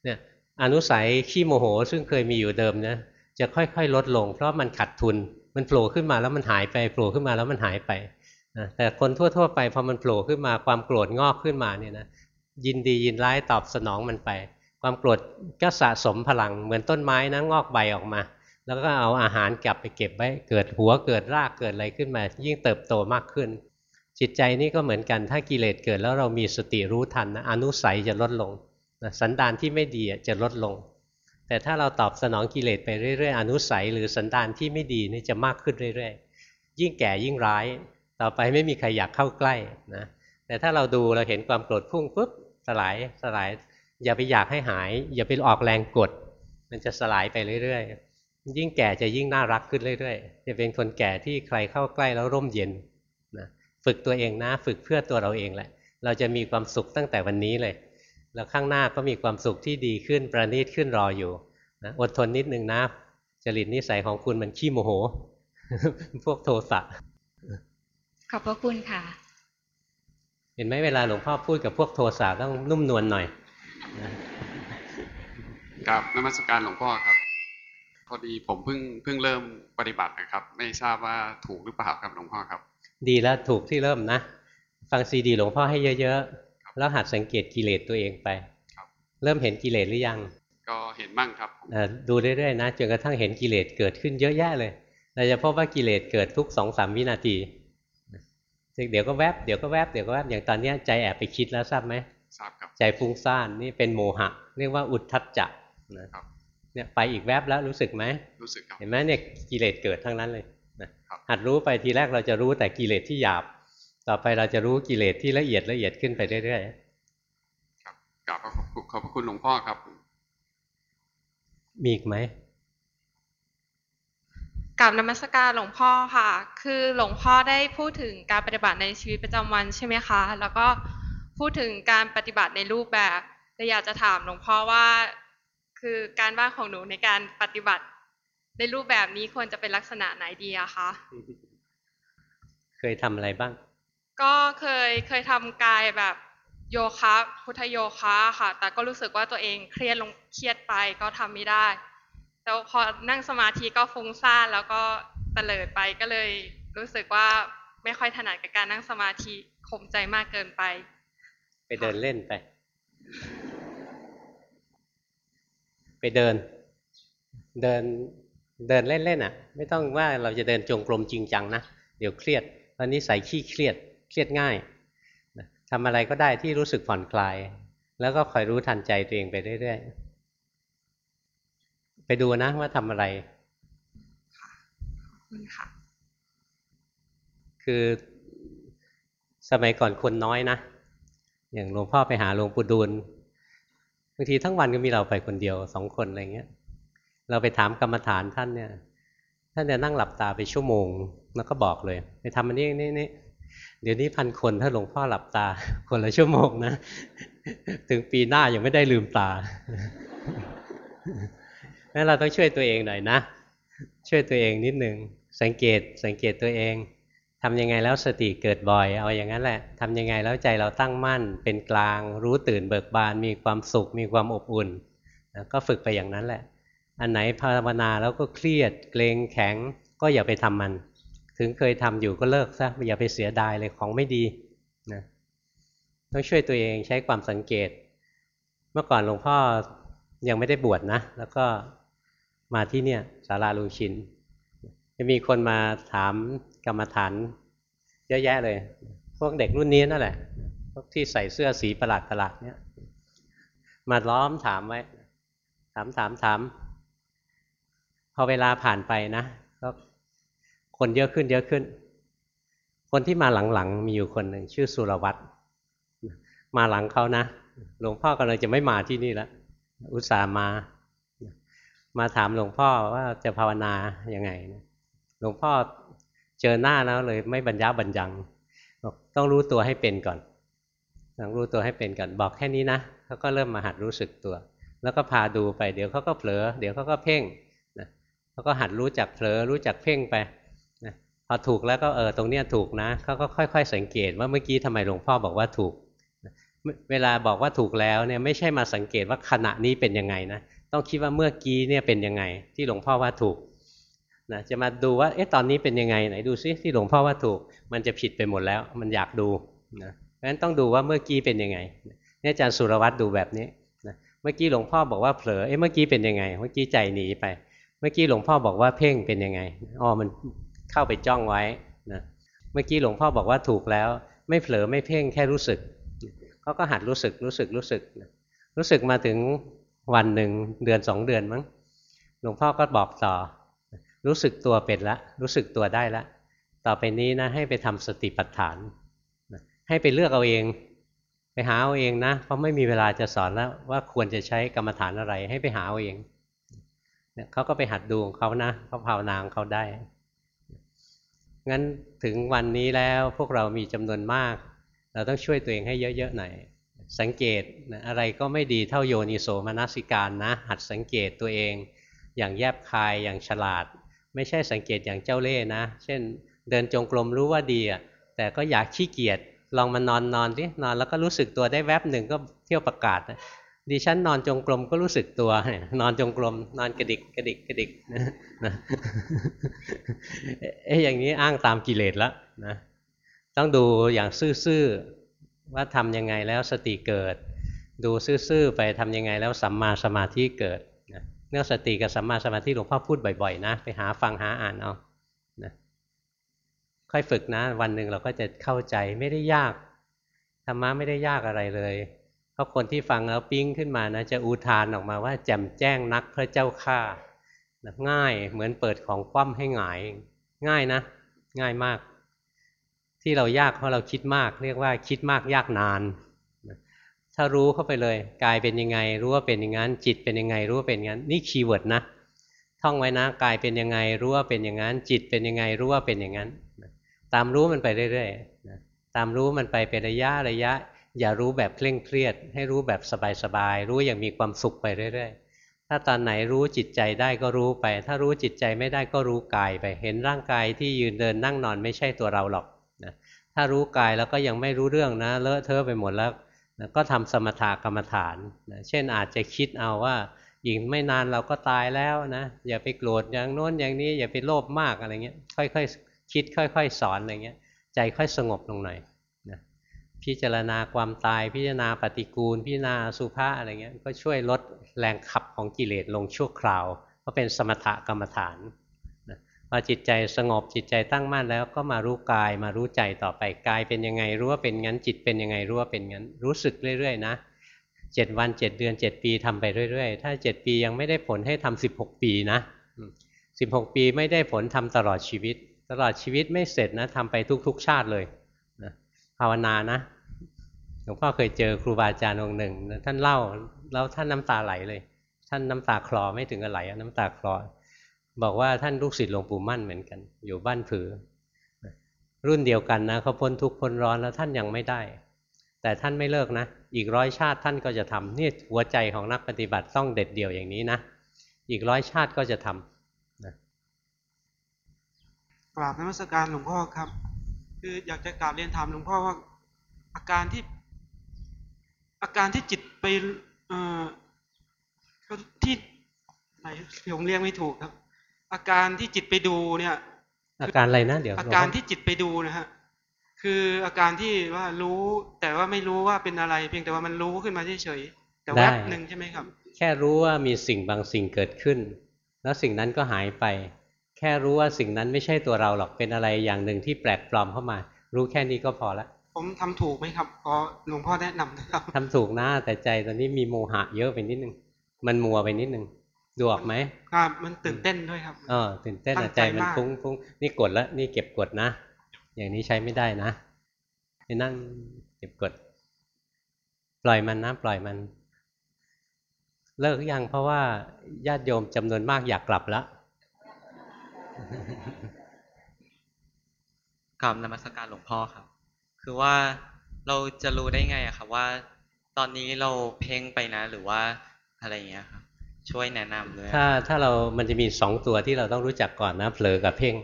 เนี่ยอนุสัยขี้โมโหซึ่งเคยมีอยู่เดิมนะจะค่อยๆ ลดลง เพราะมันขัดทุนมันโผล่ขึ้นมาแล้วมันหายไปโผล่ขึ้นมาแล้วมันหายไปนะแต่คนทั่วๆไปพอมันโผล่ขึ้นมาความโกรธงอกขึ้นมาเนี่ยนะยินดียินร้ายตอบสนองมันไป ความโกรธก็สะสมพลังเหมือนต้นไม้นะงอกใบออกมา แล้วก็เอาอาหารกลับไปเก็บไว้เกิดหัวเกิดรากเกิดอะไรขึ้นมา ยิ่งเติบโตมากขึ้น จิตใจนี่ก็เหมือนกันถ้ากิเลสเกิดแล้วเรามีสติรู้ทันนะอนุสัยจะลดลงนะสันดานที่ไม่ดีจะลดลง แต่ถ้าเราตอบสนองกิเลสไปเรื่อยๆ อนุสัยหรือสันดานที่ไม่ดีนี่จะมากขึ้นเรื่อยๆ ยิ่งแก่ยิ่งร้าย ต่อไปไม่มีใครอยากเข้าใกล้นะแต่ถ้าเราดูเราเห็นความโกรธพุ่งปุ๊บสลายสลาย อย่าไปอยากให้หาย อย่าไปออกแรงกด มันจะสลายไปเรื่อยๆ ยิ่งแก่จะยิ่งน่ารักขึ้นเรื่อยๆ จะเป็นคนแก่ที่ใครเข้าใกล้แล้วร่มเย็น ฝึกตัวเองนะ ฝึกเพื่อตัวเราเองแหละ เราจะมีความสุขตั้งแต่วันนี้เลย แล้วข้างหน้าก็มีความสุขที่ดีขึ้นประณีตขึ้นรออยู่นะอดทนนิดนึงนะจริตนิสัยของคุณมันขี้โมโห พวกโทสะขอบพระคุณค่ะ เห็นไหมเวลาหลวงพ่อพูดกับพวกโทสะต้องนุ่มนวลหน่อยครับนมัสการหลวงพ่อครับ พอดีผมเพิ่งเพิ่งเริ่มปฏิบัตินะครับ ไม่ทราบว่าถูกหรือเปล่าครับหลวงพ่อครับ ดีแล้วถูกที่เริ่มนะ ฟังซีดีหลวงพ่อให้เยอะๆ แล้วหัดสังเกตกิเลสตัวเองไป เริ่มเห็นกิเลสหรือยัง ก็เห็นบ้างครับดูเรื่อยๆนะจนกระทั่งเห็นกิเลสเกิดขึ้นเยอะแยะเลยเราจะพบว่ากิเลสเกิดทุกสองสามวินาทีเดี๋ยวก็แวบเดี๋ยวก็แวบเดี๋ยวก็แวบอย่างตอนนี้ใจแอบไปคิดแล้วทราบไหมทราบครับใจฟุ้งซ่านนี่เป็นโมหะ เรียกว่าอุทธัจจะนะครับเนี่ยไปอีกแวบแล้วรู้สึกไหมรู้สึกครับเห็นไหมเนี่ยกิเลสเกิดทั้งนั้นเลยนะ หัดรู้ไปทีแรกเราจะรู้แต่กิเลสที่หยาบ ต่อไปเราจะรู้กิเลสที่ละเอียดละเอียดขึ้นไปเรื่อยๆครับกราบขอบคุณขอบคุณหลวงพ่อครับ มีอีกไหมกับนมัสการหลวงพ่อค่ะ คือหลวงพ่อได้พูดถึงการปฏิบัติในชีวิตประจำวันใช่ไหมคะ แล้วก็พูดถึงการปฏิบัติในรูปแบบแต่อยากจะถามหลวงพ่อว่า คือการบ้านของหนูในการปฏิบัติ ในรูปแบบนี้ควรจะเป็นลักษณะไหนดีอะคะเคยทำอะไรบ้าง ก็เคยเคยทำกายแบบโยคะพุทธโยคะค่ะ แต่ก็รู้สึกว่าตัวเองเครียดลงเครียดไปก็ทำไม่ได้แล้วพอนั่งสมาธิก็ฟุ้งซ่านแล้วก็เตลิดไปก็เลยรู้สึกว่าไม่ค่อยถนัดกับการนั่งสมาธิข่มใจมากเกินไป ไปเดินเล่นไป ไปเดิน เดิน เดินเล่นๆอะ ไม่ต้องว่าเราจะเดินจงกรมจริงจังนะเดี๋ยวเครียดตอนนี้ใส่ขี้เครียดเครียดง่ายทำอะไรก็ได้ที่รู้สึกผ่อนคลาย แล้วก็คอยรู้ทันใจตัวเองไปเรื่อยๆไปดูนะว่าทำอะไรค่ะคือสมัยก่อนคนน้อยนะ อย่างหลวงพ่อไปหาหลวงปู่ดูลบางทีทั้งวันก็มีเราไปคนเดียวสองคนอะไรเงี้ย เราไปถามกรรมฐานท่านเนี่ย ท่านจะนั่งหลับตาไปชั่วโมง แล้วก็บอกเลย ไปทำอันนี้นี่นี่เดี๋ยวนี้พันคนถ้าหลวงพ่อหลับตา คนละชั่วโมงนะ ถึงปีหน้ายังไม่ได้ลืมตางั้นเราต้องช่วยตัวเองหน่อยนะ ช่วยตัวเองนิดหนึ่งสังเกตสังเกตตัวเองทำยังไงแล้วสติเกิดบ่อย เอาอย่างนั้นแหละทำยังไงแล้วใจเราตั้งมั่น เป็นกลาง รู้ตื่นเบิกบาน มีความสุข มีความอบอุ่น ก็ฝึกไปอย่างนั้นแหละ อันไหนภาวนาแล้วก็เครียดเกรงแข็งก็อย่าไปทำมัน ถึงเคยทำอยู่ก็เลิกซะอย่าไปเสียดายเลยของไม่ดีนะต้องช่วยตัวเองใช้ความสังเกต เมื่อก่อนหลวงพ่อยังไม่ได้บวชนะ แล้วก็มาที่เนี่ยศาลาลุงชิน จะมีคนมาถามกรรมฐานเยอะแยะเลย พวกเด็กรุ่นนี้นั่นแหละ พวกที่ใส่เสื้อสีประหลาดประหลาดเนี่ย มาล้อมถามไว้ ถามถามถาม พอเวลาผ่านไปนะก็คนเยอะขึ้นเยอะขึ้น คนที่มาหลังๆมีอยู่คนหนึ่งชื่อสุรวัตรมาหลังเขานะหลวงพ่อกำลังจะไม่มาที่นี่แล้วอุตส่าห์มา มาถามหลวงพ่อว่าจะภาวนาย่างไงหลวงพ่อเจอหน้าแล้วเลยไม่บรรยาบรรยังต้องรู้ตัวให้เป็นก่อนต้องรู้ตัวให้เป็นก่อนบอกแค่นี้นะเขาก็เริ่มมาหัดรู้สึกตัว แล้วก็พาดูไปเดี๋ยวเขาก็เผลอ เดี๋ยวเขาก็เพ่ง เขาก็หัดรู้จักเผลอรู้จักเพ่งไปนะพอถูกแล้วก็เออตรงเนี้ยถูกนะเขาก็ค่อย ๆ สังเกตว่าเมื่อกี้ทำไมหลวงพ่อบอกว่าถูก เวลาบอกว่าถูกแล้วเนี่ยไม่ใช่มาสังเกตว่าขณะนี้เป็นยังไงนะต้องคิดว่าเมื่อกี้เนี่ยเป็นยังไง ที่หลวงพ่อว่าถูกนะจะมาดูว่าเอ๊ะตอนนี้เป็นยังไงไหนดูซิที่หลวงพ่อว่าถูก มันจะผิดไปหมดแล้ว มันอยากดูนะเพราะฉะนั้นต้องดูว่าเมื่อกี้เป็นยังไงนี่อาจารย์สุรวัตรดูแบบนี้นะเมื่อกี้หลวงพ่อบอกว่าเผลอเอ๊ะเมื่อกี้เป็นยังไง เมื่อกี้ใจหนีไป มื่อกี้หลวงพ่อบอกว่าเพ่งเป็นยังไงอ๋อมันเข้าไปจ้องไว้นะเมื่อกี้หลวงพ่อบอกว่าถูกแล้ว ไม่เผลอไม่เพ่งแค่รู้สึกเขาก็หัดรู้สึกรู้สึกรู้สึก รู้สึกมาถึงวันหนึ่งเดือนสองเดือนมั้งหลวงพ่อก็บอกต่อ รู้สึกตัวเป็นละ รู้สึกตัวได้ละ ต่อไปนี้นะให้ไปทำสติปัฏฐาน ให้ไปเลือกเอาเองไปหาเอาเองนะ เพราะไม่มีเวลาจะสอนแล้วว่าควรจะใช้กรรมฐานอะไรให้ไปหาเอาเอง เขาก็ไปหัดดูของเขานะเขาภาวนางเขาได้ งั้นถึงวันนี้แล้วพวกเรามีจำนวนมาก เราต้องช่วยตัวเองให้เยอะๆหน่อยสังเกตอะไรก็ไม่ดีเท่าโยนิโสมนสิการนะ หัดสังเกตตัวเอง อย่างแยบคายอย่างฉลาด ไม่ใช่สังเกตอย่างเจ้าเล่ห์นะ เช่น เดินจงกรมรู้ว่าดีอะแต่ก็อยากขี้เกียจลองมานอนนอนสินอนแล้วก็รู้สึกตัวได้แวบหนึ่งก็เที่ยวประกาศนะ ดิฉันนอนจงกรมก็รู้สึกตัว นอนจงกรมนอนกระดิกกระดิกกระดิกนะเอ๊ะอย่างนี้อ้างตามกิเลสแล้วนะต้องดูอย่างซื่อๆว่าทำยังไงแล้วสติเกิด ดูซื่อๆไปทำยังไงแล้วสัมมาสมาธิเกิดเรื่องสติกับสัมมาสมาธิหลวงพ่อพูดบ่อยๆนะ ไปหาฟังหาอ่านเอานะค่อยฝึกนะ วันหนึ่งเราก็จะเข้าใจไม่ได้ยากธรรมะไม่ได้ยากอะไรเลย เพราะคนที่ฟังแล้วปิ้งขึ้นมานะจะอุทานออกมาว่าแจ่มแจ้งนักพระเจ้าข้าง่ายเหมือนเปิดของคว่ำให้หงาย ง่ายนะ ง่ายมาก ที่เรายากเพราะเราคิดมาก เรียกว่าคิดมากยากนาน ถ้ารู้เข้าไปเลยกายเป็นยังไง รู้ว่าเป็นอย่างนั้น จิตเป็นยังไง รู้ว่าเป็นอย่างนั้น นี่คีย์เวิร์ดนะท่องไว้นะกายเป็นยังไง รู้ว่าเป็นอย่างนั้น จิตเป็นยังไง รู้ว่าเป็นอย่างนั้น ตามรู้มันไปเรื่อยๆตามรู้มันไปเป็นระยะระยะ อย่ารู้แบบเคร่งเครียด ให้รู้แบบสบายๆ รู้อย่างมีความสุขไปเรื่อยๆ ถ้าตอนไหนรู้จิตใจได้ก็รู้ไป ถ้ารู้จิตใจไม่ได้ก็รู้กายไป เห็นร่างกายที่ยืนเดินนั่งนอนไม่ใช่ตัวเราหรอกนะถ้ารู้กายแล้วก็ยังไม่รู้เรื่องนะ เลอะเทอะไปหมดแล้วนะก็ทำสมถกรรมฐานนะเช่นอาจจะคิดเอาว่าอีกไม่นานเราก็ตายแล้วนะ อย่าไปโกรธอย่างโน้นอย่างนี้อย่าไปโลภมากอะไรเงี้ย ค่อยๆคคิดค่อย ๆ สอนอะไรเงี้ย ใจค่อยสงบลงหน่อย พิจารณาความตาย พิจารณาปฏิกูล พิจารณาสุภาอะไรเงี้ยก็ช่วยลดแรงขับของกิเลสลงชั่วคราวก็เป็นสมถกรรมฐานพอจิตใจสงบจิตใจตั้งมั่นแล้วก็มารู้กายมารู้ใจต่อไปกายเป็นยังไงรู้ว่าเป็นงั้นจิตเป็นยังไงรู้ว่าเป็นงั้นรู้สึกเรื่อยๆนะเจ็ดวันเจ็ดเดือนเจ็ดปีทำไปเรื่อยๆ ถ้าเจ็ดปียังไม่ได้ผลให้ทำสิบหกปีนะสิบหกปีไม่ได้ผลทำตลอดชีวิต ตลอดชีวิตไม่เสร็จนะทำไปทุก ๆ ชาติเลยนะภาวนานะ หลวงพ่อเคยเจอครูบาอาจารย์องค์หนึ่ง ท่านเล่าแล้วท่านน้ำตาไหลเลย ท่านน้ำตาคลอไม่ถึงกับไหลน้ำตาคลอ บอกว่าท่านลูกศิษย์หลวงปู่มั่นเหมือนกัน อยู่บ้านผือ รุ่นเดียวกันนะเขาพ้นทุกข์พ้นร้อนแล้วท่านยังไม่ได้ แต่ท่านไม่เลิกนะ อีกร้อยชาติท่านก็จะทำนี่หัวใจของนักปฏิบัติต้องเด็ดเดี่ยวอย่างนี้นะอีกร้อยชาติก็จะทำนะกราบนมัสการหลวงพ่อครับ คืออยากจะกราบเรียนถามหลวงพ่อว่าอาการที่ อาการที่จิตไปเอ่อที่ไหนผมเรียกไม่ถูกครับ อาการที่จิตไปดูเนี่ย อาการอะไรนะเดี๋ยวอาการที่จิตไปดูนะฮะคืออาการที่ว่ารู้แต่ว่าไม่รู้ว่าเป็นอะไร เพียงแต่ว่ามันรู้ขึ้นมาเฉยๆแต่แวบหนึ่งใช่ไหมครับ แค่รู้ว่ามีสิ่งบางสิ่งเกิดขึ้น แล้วสิ่งนั้นก็หายไป แค่รู้ว่าสิ่งนั้นไม่ใช่ตัวเราหรอกเป็นอะไรอย่างหนึ่งที่แปลกปลอมเข้ามา รู้แค่นี้ก็พอละ ผมทำถูกไหมครับขอหลวงพ่อแนะนำนะครับทำถูกนะแต่ใจตอนนี้มีโมหะเยอะไปนิดนึง มันมัวไปนิดนึงดูออกไหมครับ มันตื่นเต้นด้วยครับเออตื่นเต้นใจมันฟุ้งฟุ้งนี่กดแล้วนี่เก็บกดนะ อย่างนี้ใช้ไม่ได้นะไปนั่งเก็บกด ปล่อยมันนะ ปล่อยมัน เลิกยังเพราะว่าญาติโยมจำนวนมากอยากกลับแล้วกับนมัสการหลวงพ่อครับ คือว่าเราจะรู้ได้ไงอะครับว่า ตอนนี้เราเพ่งไปนะ หรือว่าอะไรเงี้ยครับช่วยแนะนำด้วยถ้าถ้าเรามันจะมีสองตัวที่เราต้องรู้จักก่อนนะเผลอกับเพ่ง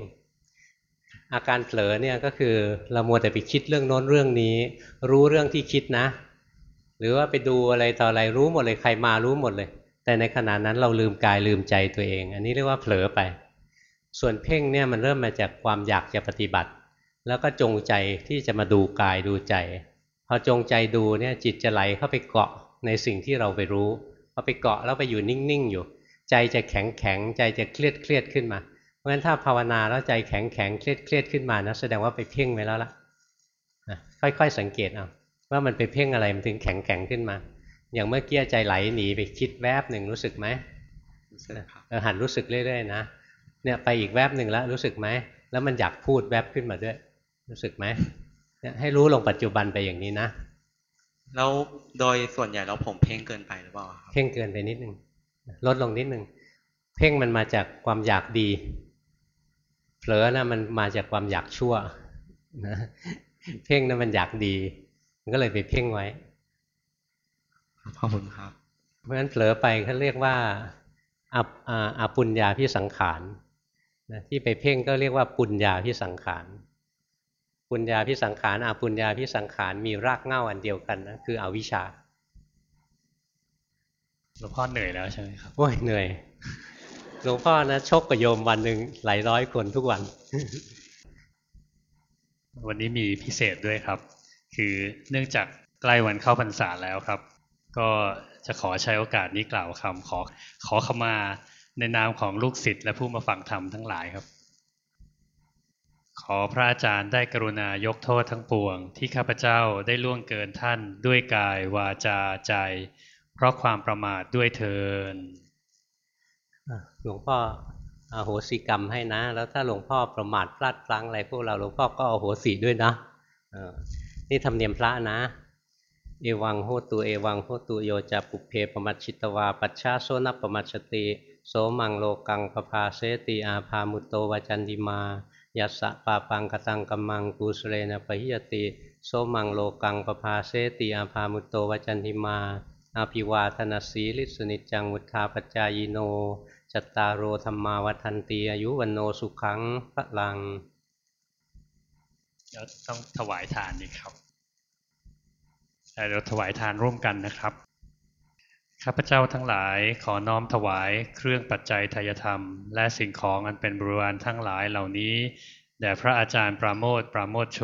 อาการเผลอเนี่ยก็คือเรามัวแต่ไปคิดเรื่องโน้นเรื่องนี้ รู้เรื่องที่คิดนะ หรือว่าไปดูอะไรต่ออะไรรู้หมดเลยใครมารู้หมดเลย แต่ในขณะนั้นเราลืมกายลืมใจตัวเอง อันนี้เรียกว่าเผลอไป ส่วนเพ่งเนี่ยมันเริ่มมาจากความอยากจะปฏิบัติ แล้วก็จงใจที่จะมาดูกายดูใจ พอจงใจดูเนี่ยจิตจะไหลเข้าไปเกาะในสิ่งที่เราไปรู้พอไปเกาะแล้วไปอยู่นิ่งๆอยู่ ใจจะแข็งแข็งใจจะเครียดเครียดขึ้นมา เพราะฉะนั้นถ้าภาวนาแล้วใจแข็งแข็งเครียดเครียดขึ้นมานะแสดงว่าไปเพ่งไว้แล้วล่ะค่อยๆสังเกตเอาว่ามันไปเพ่งอะไรมันถึงแข็งแข็งขึ้นมา อย่างเมื่อกี้ใจไหลหนีไปคิดแวบหนึ่งรู้สึกไหมเออหันรู้สึกเรื่อยๆนะเนี่ยไปอีกแวบหนึ่งแล้วรู้สึกไหมแล้วมันอยากพูดแวบขึ้นมาด้วย รู้สึกไหมเนี่ยให้รู้ลงปัจจุบันไปอย่างนี้นะแล้วโดยส่วนใหญ่เราผมเพ่งเกินไปหรือเปล่าครับเพ่งเกินไปนิดนึงลดลงนิดนึงเพ่งมันมาจากความอยากดีเผลอนะมันมาจากความอยากชั่วนะเพ่งนะมันอยากดี มันก็เลยไปเพ่งไว้ขอบคุณครับ เพราะฉะนั้นเผลอไปเขาเรียกว่าอาอาปุญญาพิสังขารนะที่ไปเพ่งก็เรียกว่าปุญญาพิสังขาร ปุญญาพิสังขารอาปุญญาพิสังขารมีรากเหง้าอันเดียวกันนะคืออวิชชาหลวงพ่อเหนื่อยแล้วใช่ไหมครับโอ้ยเหนื่อยหลวงพ่อนะชกกับโยมวันหนึ่งหลายร้อยคนทุกวัน วันนี้มีพิเศษด้วยครับ คือเนื่องจากใกล้วันเข้าพรรษาแล้วครับ ก็จะขอใช้โอกาสนี้กล่าวคำขอขอขมาในนามของลูกศิษย์และผู้มาฟังธรรมทั้งหลายครับข อพระอาจารย์ได้กรุณายกโทษทั้งปวง ที่ข้าพเจ้าได้ล่วงเกินท่านด้วยกายวาจาใจ เพราะความประมาทด้วยเทินหลวงพ่ออาโหสิกรรมให้นะ แล้วถ้าหลวงพ่อประมาทพลาดพลั้งอะไรพวกเราหลวงพ่อก็อาโหสิด้วยนะนี่ทำเนียมพระนะ เอวังโหตุเอวังโหตุโยจะปุเพปมัชชิตวา ปัชชาโซนปมัชติ โสมังโลกังปภาเสติอาภามุตโตวจันติมา ยัสสะปาปังกตังกัมมังกุสเรนะปะหิยติ โสมังโลกังปภาเสติอาภามุตโตวจันติมาอาภิวาธนาสีลิสนิจังวุธาปจายโนจตารโอธรรมาวัฒนตีอายุวันโนสุขังพระลังเดี๋ยวต้องถวายทานนี่ครับเดี๋ยวถวายทานร่วมกันนะครับ ข้าพเจ้าทั้งหลายขอน้อมถวายเครื่องปัจจัยทายธรรม และสิ่งของอันเป็นบริวารทั้งหลายเหล่านี้แด่พระอาจารย์ปราโมทปราโมทโช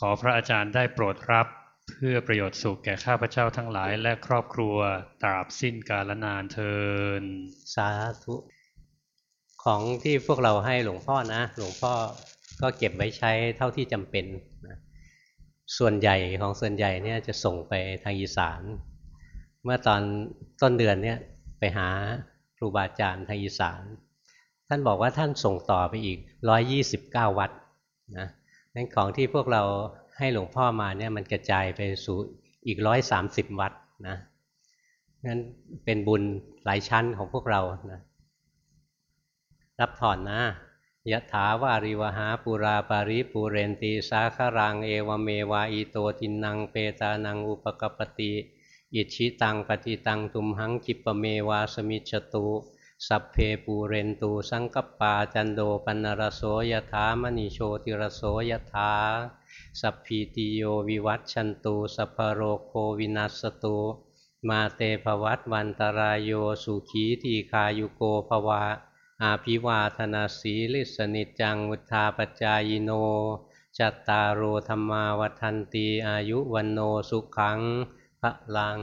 ขอพระอาจารย์ได้โปรดรับ เพื่อประโยชน์สุขแก่ข้าพเจ้าทั้งหลายและครอบครัวตราบสิ้นกาลนานเทินสาธุของที่พวกเราให้หลวงพ่อนะ หลวงพ่อก็เก็บไว้ใช้เท่าที่จำเป็นนะส่วนใหญ่ของส่วนใหญ่เนี่ยจะส่งไปทางอีสาน เมื่อตอนต้นเดือนเนี่ยไปหาครูบาอาจารย์ทางอีสาน ท่านบอกว่าท่านส่งต่อไปอีก 129 วัดนะนั่นของที่พวกเราให้หลวงพ่อมาเนี่ยมันกระจายไปสู่อีก 130 วัดนะนั่นเป็นบุญหลายชั้นของพวกเรานะรับถอนนะยะถาวาริวหาปุราปาริปูเรนตีสาคารังเอวเมวาอีโตตินังเปตานังอุปกปติ อิจฉิตังปัตถิตังตุมหัง ขิปปะเมวะ สะมิชฌะตุสัพเพปูเรนตุ สังกัปปาจันโท ปัณณะระโส ยะถา มะณิ โชติระโส ยะถาสัพพีติโยวิวัชชันตุ สัพพะโรโควินัสสะตุ มาเต ภะวัตวันตะราโยสุขีทีฆายุโก ภะวะ อะภิวาทะนะสีลิสสะ นิจจังวุฑฒาปะจายิโน จัตตาโรธรรมาวันตีอายุวันโนสุขัง พลัง